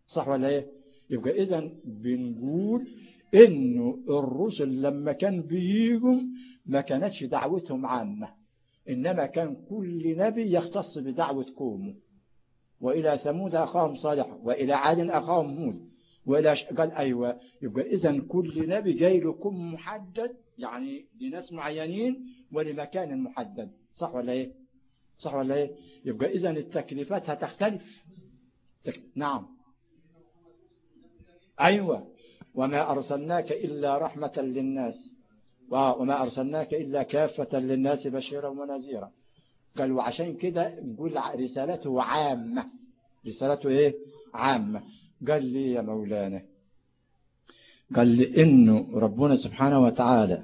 A: صح ولا إيه؟ يبقى إذا بنقول إنه الرسل لما كان بيجوا ما كانتش دعوتهم عامة إنما كان كل نبي يختص بدعوة قومه. وإلى ثمود أخاهم صالح وإلى عاد أخاهم هود. وإلى ش... قال أيوة. يبقى إذا كل نبي جاي لكم محدد يعني لناس معينين ولمكان محدد. صح ولا إيه؟ صح ولا إيه؟ يبقى إذا التكليفات هتختلف. نعم. أيوة. وما أرسلناك إلا رحمة للناس. وما أرسلناك إلا كافة للناس بشيرا ونذيرا. قال وعشان كده نقول رسالته عامة. رسالته إيه؟ عامة. قال لي يا مولانا قال لي إنه ربنا سبحانه وتعالى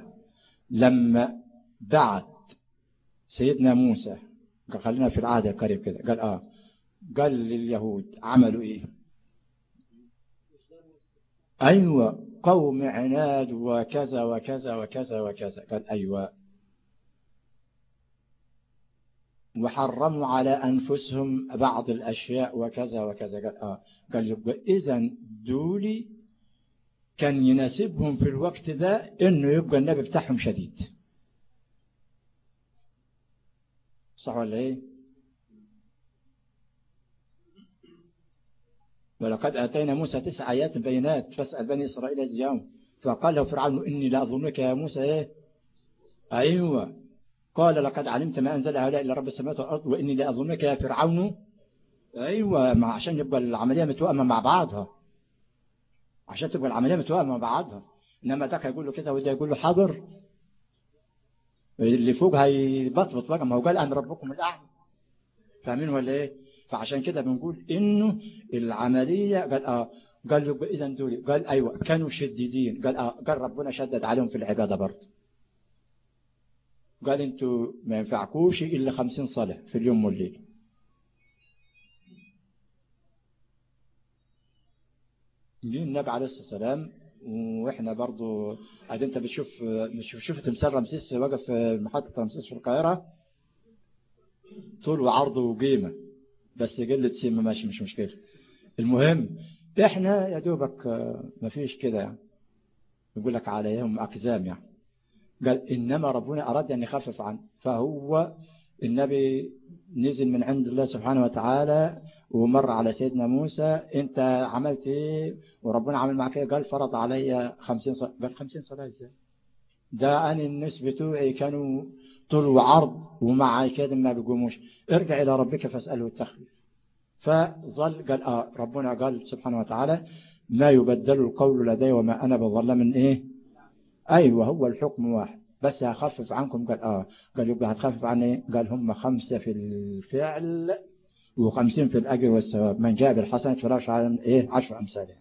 A: لما بعت سيدنا موسى قال خلينا في العهد القريب كده. قال آه. قال لليهود عملوا إيه؟ أيوة قوم عناد وكذا وكذا وكذا وكذا. قال أيوة. وحرموا على أنفسهم بعض الأشياء وكذا وكذا. قال آه. قال إذا دولي كان يناسبهم في الوقت ده إنه يبقى النبي بتاعهم شديد. صح ولا إيه؟ ولقد آتينا موسى تسع آيات بينات فاسأل بني إسرائيل اليوم. فقال له فرعون إني لأظنك يا موسى إيه؟ أيوة. قال لقد علمت ما أنزل هؤلاء إلا رب السماوات والأرض وإني لأظنك يا فرعون. أيوة. ما عشان يبقى العملية متوائمة مع بعضها. عشان تبقى العملية متوائمة مع بعضها. إنما ده يقول له كذا وده يقول له حاضر. اللي فوق هيبطبط بقى. ما هو قال أنا ربكم الأعلى. فاهمين ولا إيه؟ فعشان كده بنقول إنه العملية قال آه قال له إذا دول قال أيوة كانوا شديدين. قال آه قال ربنا شدد عليهم في العبادة برضه. قال أنتوا ما ينفعكوش إلا خمسين صلاة في اليوم والليل جه النبي عليه الصلاة والسلام وإحنا برضو عاد أنت بتشوف بتشوف شوف تمثال رمسيس واقف في محطة رمسيس في القاهرة؟ طول وعرض وقيمة بس قلة سيمة ماشي مش مشكلة. المهم إحنا يا دوبك ما فيش كده يعني يقول لك عليهم أقزام يعني. قال إنما ربنا أراد أن يخفف عنه فهو النبي نزل من عند الله سبحانه وتعالى ومر على سيدنا موسى أنت عملت إيه؟ وربنا عمل معك إيه؟ قال فرض علي خمسين صلاة قال خمسين صلاة إزاي؟ ده أنا الناس بتوعي كانوا طول وعرض ومع كده ما بيقوموش. ارجع إلى ربك فاسأله التخفيف فظل قال آه ربنا قال سبحانه وتعالى ما يبدل القول لدي وما أنا بظلم من إيه؟ أيوة هو الحكم واحد. بس هخفف عنكم؟ قال آه. قال يبقى هتخفف عن إيه قال هم خمسة في الفعل. وخمسين في الأجر والثواب. من جاء بالحسنة فلا على إيه عشر أمثالها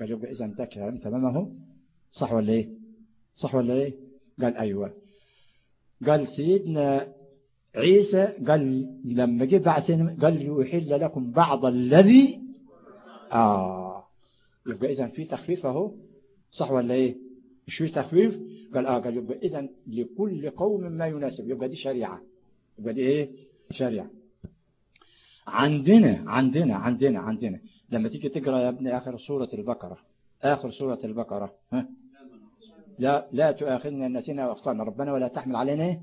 A: قال يبقى إذا انتكر تمامه. صح ولا إيه؟ صح ولا إيه؟ قال أيوة. قال سيدنا عيسى قال لما جه بعد سنة قال يحل لكم بعض الذي آه. يبقى إذا في تخفيف أهو. صح ولا إيه؟ مش في تخفيف؟ قال آه قال يبقى إذا لكل قوم ما يناسب. يبقى دي شريعة. يبقى دي إيه؟ شريعة. عندنا عندنا عندنا عندنا. لما تيجي تقرأ يا ابني آخر سورة البقرة آخر سورة البقرة ها؟ لا لا تؤاخذنا نسينا وأخطأنا. ربنا ولا تحمل علينا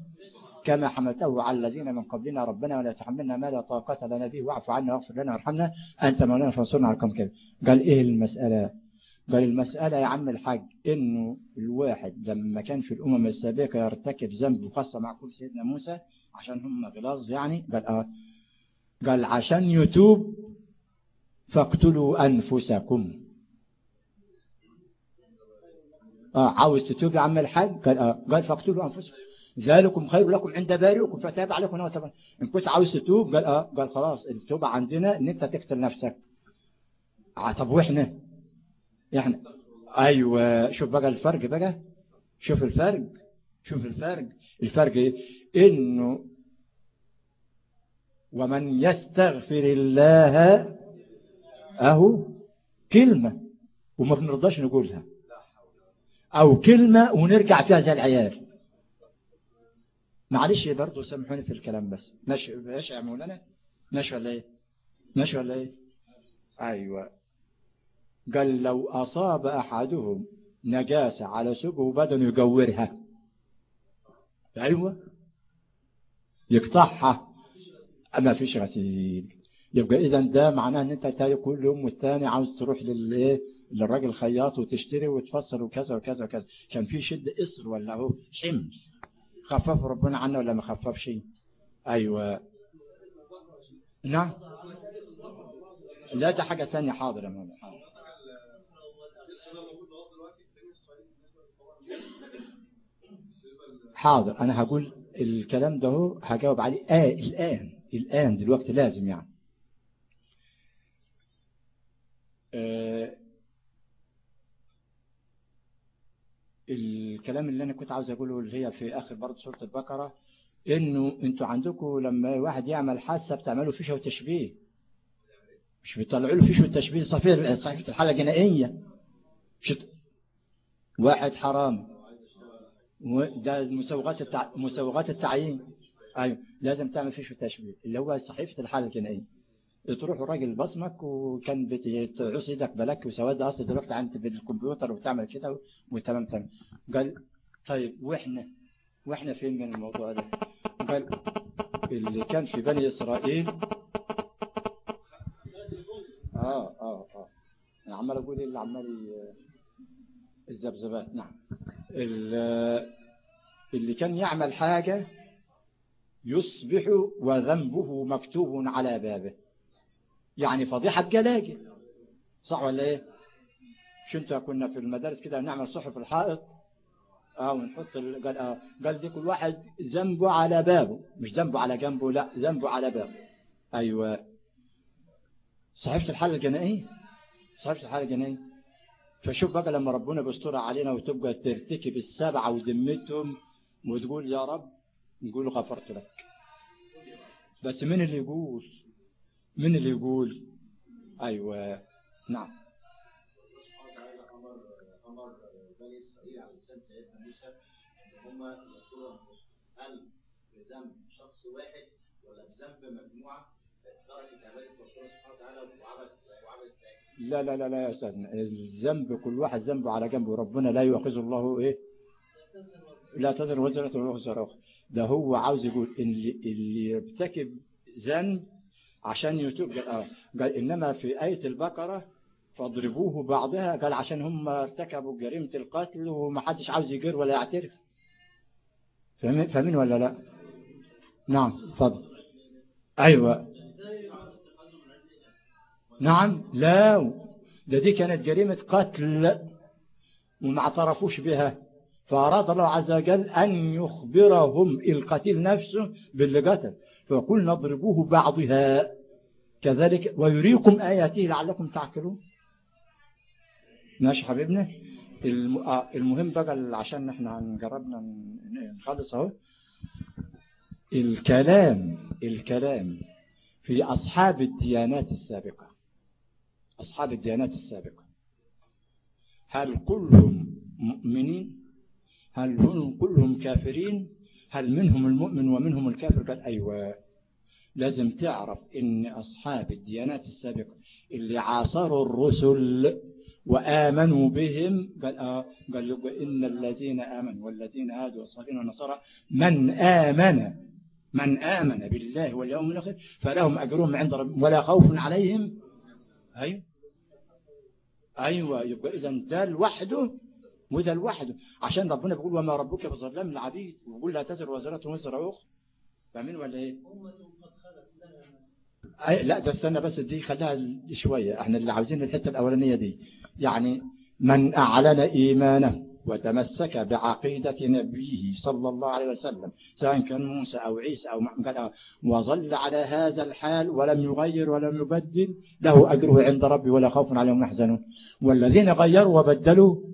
A: كما حملته على الذين من قبلنا. ربنا ولا تحملنا ما لا طاقة لنا به. واعف عنا واغفر لنا وارحمنا. أنت مولانا فانصرنا على القوم كده قال إيه المسألة؟ قال المسألة يا عم الحاج إنه الواحد لما كان في الأمم السابقة يرتكب ذنب وخاصة مع كل سيدنا موسى عشان هم غلاظ يعني. قال آه. قال عشان يتوب فاقتلوا أنفسكم. آه عاوز تتوب يا عم الحاج؟ قال آه قال فاقتلوا أنفسكم. ذلكم خير لكم عند بارئكم فتاب عليكم إن كنت عاوز تتوب قال آه قال خلاص التوبة عندنا إن أنت تقتل نفسك. آه طب وإحنا؟ إحنا؟ أيوة شوف بقى الفرق بقى. شوف الفرق شوف الفرق. الفرق إيه؟ إنه ومن يستغفر الله أهو كلمة وما بنرضاش نقولها. أو كلمة ونرجع فيها زي العيال. معلش برضه سامحوني في الكلام بس. ماشي ماشي يا مولانا؟ ماشي ولا إيه؟ ماشي ولا إيه؟ أيوه. قال لو أصاب أحدهم نجاسة على سبه بدن يجورها أيوه. يقطعها. ما فيش غسيل يبقى اذا ده معناه إن أنت تلاقي كل يوم والثاني عاوز تروح للايه للراجل خياط وتشتري وتفسر وكذا وكذا وكذا. كان في شد اسر ولا هو؟ حمل. خفف ربنا عنا ولا ما خففش؟ أيوه. نعم. لا ده حاجة ثانية حاضر يا مولانا حاضر. أنا هقول الكلام ده هجاوب عليه. آه، الآن. الآن دلوقتي لازم يعني. آه الكلام اللي أنا كنت عاوز أقوله اللي هي في آخر برضه سورة البقرة إنه أنتوا عندكم لما واحد يعمل حادثة بتعملوا فيشه وتشبيه مش بتطلعوا له فيشه وتشبيه صحيفة صحيفة الحالة الجنائية مش واحد حرام. ده مسوغات التع... مسوغات التعيين. أيوه. لازم تعمل فيش تشبيه. اللي هو صحيفه الحالة الجنائية. تروح الراجل بصمك وكان بتعوس إيدك بلاك وسواد اصل دلوقتي عندك بالكمبيوتر وبتعمل كده وتمام تمام. قال طيب وإحنا وإحنا فين من الموضوع ده؟ قال اللي كان في بني إسرائيل. آه آه آه. أنا عمال أقول إيه اللي عمال الذبذبات. نعم. اللي كان يعمل حاجة يصبح وذنبه مكتوب على بابه. يعني فضيحة بجلاجة صح ولا إيه؟ مش كنا في المدارس كده نعمل صحف الحائط؟ آه ونحط ال... قال آه قال دي كل واحد ذنبه على بابه. مش ذنبه على جنبه لا ذنبه على بابه. أيوه. صحيفة الحالة الجنائية. صحيفة الحالة الجنائية. فشوف بقى لما ربنا بيسترها علينا وتبقى ترتكب السبعة وذمتهم وتقول يا رب نقول غفرت لك. بس مين اللي يقول؟ مين اللي يقول؟ أيوه نعم.
D: أمر بني اسرائيل على لسان سيدنا موسى ان هم هل بذنب شخص واحد ولا بذنب مجموعه تركت عباده ربنا سبحانه وتعالى
A: لا لا لا لا يا استاذنا الذنب كل واحد ذنبه على جنبه. ربنا لا يؤاخذ الله إيه؟ لا تزر وزرة وزر أخرى. ده هو عاوز يقول إن اللي, يرتكب ذنب عشان يتوب. قال, آه. قال إنما في آية البقرة فاضربوه بعضها. قال عشان هم ارتكبوا جريمة القتل ومحدش عاوز يجر ولا يعترف. فاهمين ولا لا؟ نعم فضل أيوة. نعم لا. ده دي كانت جريمة قتل وما اعترفوش بها. فأراد الله عز وجل أن يخبرهم القتيل نفسه باللي قتل فيقول نضربوه بعضها. كذلك ويريكم آياته لعلكم تعقلون. ماشي حبيبنا. المهم بقى عشان إحنا هنجربنا نخلص أهو. الكلام الكلام في أصحاب الديانات السابقة. أصحاب الديانات السابقة. هل كلهم مؤمنين؟ هل هم كلهم كافرين؟ هل منهم المؤمن ومنهم الكافر؟ قال أيوة. لازم تعرف إن أصحاب الديانات السابقة اللي عاصروا الرسل وآمنوا بهم قال آه قال إن الذين آمنوا والذين هادوا والصابين والنصارى من آمن من آمن بالله واليوم الآخر فلهم أجرهم عند ربهم ولا خوف عليهم. أيوة. أيوة. يبقى إذا ده لوحده وده لوحده عشان ربنا بيقول وما ربك بظلام للعبيد وبيقول لا تزر وزرة وزر أخرى. فاهمين ولا إيه؟ لا ده استنى بس دي خليها شوية. إحنا اللي عاوزين الحتة الأولانية دي. يعني من أعلن إيمانه وتمسك بعقيدة نبيه صلى الله عليه وسلم سواء كان موسى أو عيسى أو محمد وظل على هذا الحال ولم يغير ولم يبدل له أجره عند ربي ولا خوف عليهم يحزنون. والذين غيروا وبدلوا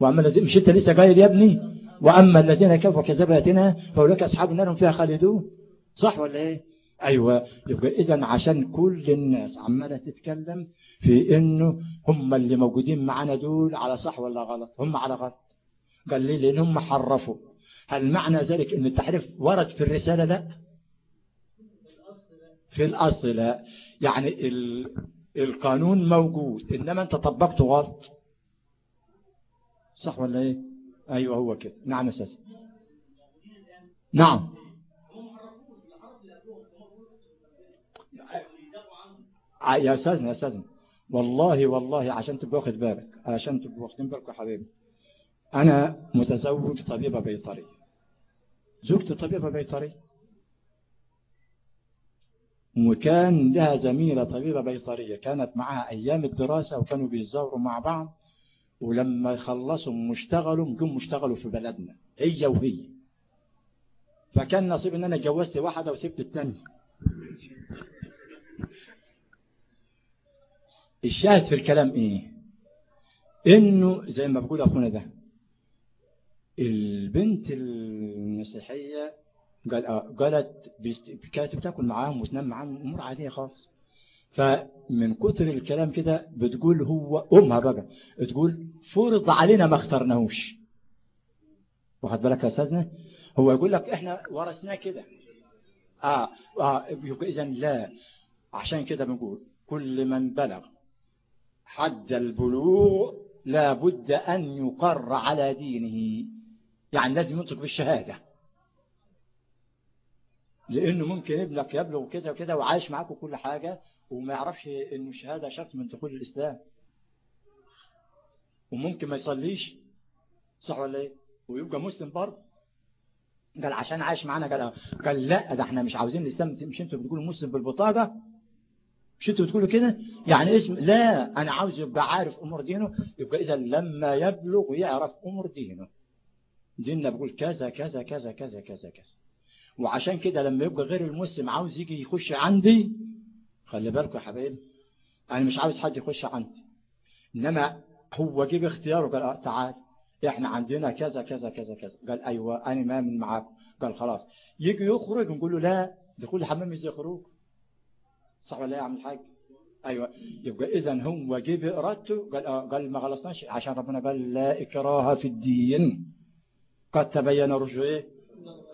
A: وأما مش أنت لسه غير يا ابني؟ وأما الذين كفروا كذباتنا فأولئك أصحاب النار فيها خالدون. صح ولا إيه؟ أيوة. يبقى إذا عشان كل الناس عمالة تتكلم في إنه هم اللي موجودين معانا دول على صح ولا غلط؟ هم على غلط. قال لي لأن هم حرفوا. هل معنى ذلك إن التحريف ورد في الرسالة؟ لا. في الأصل لا. يعني ال... القانون موجود إنما أنت طبقته غلط. صح ولا إيه؟ أيوة هو كده. نعم أساسا نعم. يا أستاذنا يا أستاذنا. والله والله عشان تبقى واخد بالك عشان تبقى واخدين بالك يا حبيبي. أنا متزوج طبيبة بيطرية زوجتي طبيبة بيطرية وكان لها زميلة طبيبة بيطرية. كانت معها أيام الدراسة وكانوا بيتزوروا مع بعض. ولما يخلصوا مشتغلوا نقوم مشتغلوا في بلدنا هي وهي. فكان نصيب إن أنا اتجوزت واحدة وسبت الثانية الشاهد في الكلام إيه؟ إنه زي ما بقول أخونا ده البنت آه قالت كانت بتاكل معاهم وتنام معاهم أمور عادية خالص. فمن كتر الكلام كده بتقول هو امها بقى تقول فرض علينا ما اخترناهوش. واخد بالك يا أستاذنا؟ هو يقول لك إحنا ورثناه كده. آه آه يبقى إذا لا. عشان كده بنقول كل من بلغ حد البلوغ لابد أن يقر على دينه. يعني لازم ينطق بالشهادة. لأنه ممكن ابنك يبلغ كذا وكذا وعايش معاك وكل حاجة. وما يعرفش ان الشهاده شرط من دخول الإسلام. وممكن ما يصليش صح ولا إيه؟ ويبقى مسلم برضه. قال عشان عايش معانا قال قال لا ده إحنا مش عاوزين الإسلام مش أنتوا بتقولوا مسلم بالبطاقة؟ مش أنتوا بتقولوا كده؟ يعني اسم لا أنا عاوز يبقى عارف أمور دينه. يبقى اذا لما يبلغ يعرف أمور دينه. ديننا بيقول كذا كذا كذا كذا كذا كذا. وعشان كده لما يبقى غير المسلم عاوز يجي يخش عندي خلي بالكم يا حبايبي أنا مش عاوز حد يخش عندي. إنما هو جيب اختياره قال آه تعال إحنا عندنا كذا كذا كذا كذا. قال أيوه أنا ما من معاكم قال خلاص. يجي يخرج نقول له لا دخول الحمام مش زي خروج صح ولا إيه يا عم الحاج؟ أيوه. يبقى اذا هو جه بإرادته قال آه قال ما غلطناش عشان ربنا قال لا إكراه في الدين. قد تبين إيه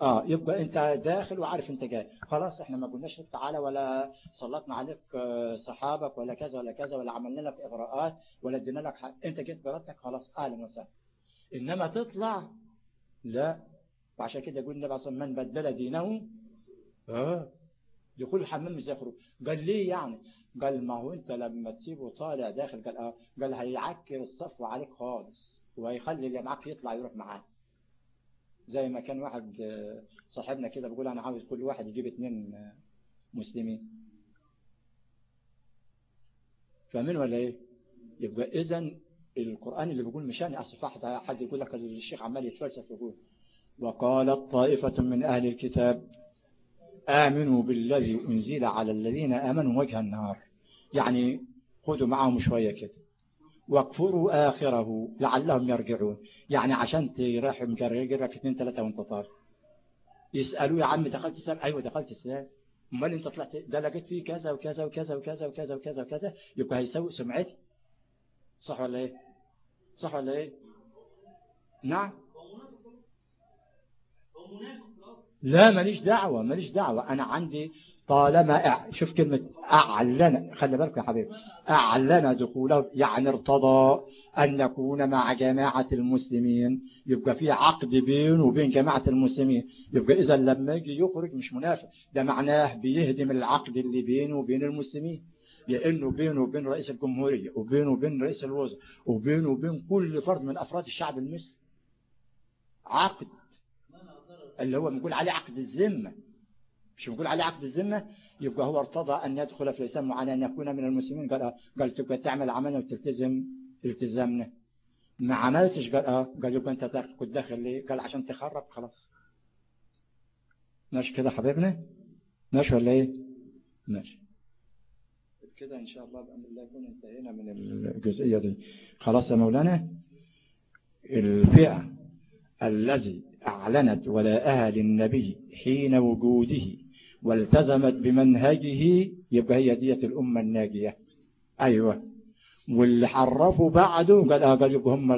A: آه يبقى أنت داخل وعارف أنت جاي. خلاص إحنا ما قلناش لك تعالى ولا سلطنا عليك آه، صحابك ولا كذا ولا كذا ولا عملنا لك إغراءات ولا ادينا لك حق. أنت جيت بارادتك خلاص أهلا وسهلا إنما تطلع لا. وعشان كده يقول النبي عليه من بدل دينه آه دخول الحمام مش يخرج. قال ليه يعني؟ قال ما هو أنت لما تسيبه طالع داخل قال آه قال هيعكر الصفو عليك خالص وهيخلي اللي معاك يطلع يروح معاه. زي ما كان واحد آه، صاحبنا كده بيقول أنا عاوز كل واحد يجيب اتنين آه، مسلمين. فاهمين ولا إيه؟ يبقى اذا القرآن اللي بيقول مشان اصل واحد حد يقول لك الشيخ عمال يتفلسف يقول وقالت طائفة من أهل الكتاب آمنوا بالذي أنزل على الذين آمنوا وجه النهار يعني خدوا معهم شوية كده. واكفروا آخره لعلهم يرجعون. يعني عشان تروح مجرجرك اثنين ثلاثة وانت طالع يسألوا يا عم دخلت الإسلام أيوة دخلت الإسلام أمال أنت طلعت؟ ده لقيت فيه كذا وكذا وكذا وكذا وكذا وكذا وكذا. يبقى هيسوي سمعتي صح ولا إيه؟ صح ولا إيه؟ نعم. لا ماليش دعوة ماليش دعوة. أنا عندي طالما أع... شوف كلمة أعلن خلي بالك يا حبيبي أعلن دخوله يعني ارتضى أن نكون مع جماعة المسلمين. يبقى في عقد بينه وبين جماعة المسلمين. يبقى إذا لما يجي يخرج مش منافق. ده معناه بيهدم العقد اللي بينه وبين المسلمين. لأنه بينه وبين رئيس الجمهورية وبينه وبين رئيس الوزراء وبينه وبين كل فرد من أفراد الشعب المصري. عقد. اللي هو بنقول عليه عقد الذمة مش بنقول عليه عقد الذمة يبقى هو ارتضى أن يدخل في الإسلام وعلى أن يكون من المسلمين. قال. قال تبقى تعمل عملنا وتلتزم التزامنا. ما عملتش قال آه قال يبقى أنت داخل كنت داخل ليه؟ قال عشان تخرب خلاص. ماشي كده حبيبنا؟ ماشي ولا إيه؟ ماشي. كده إن شاء الله بأمر الله يكون انتهينا من الجزئية دي. خلاص يا مولانا الفئة الذي أعلنت ولاءها للنبي حين وجوده والتزمت بمنهجه يبقى هي دية الأمة الناجية. أيوة. واللي حرفوا بعده قال آه هم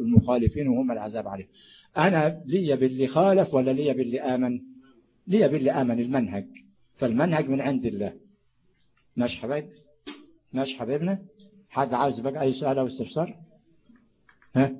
A: المخالفين وهم العذاب عليهم أنا لي باللي خالف ولا لي باللي آمن؟ لي باللي آمن المنهج. فالمنهج من عند الله. ماشي حبايب؟ ماشي حبايبنا؟ حد عاوز بقى أي سؤال أو استفسار؟ ها؟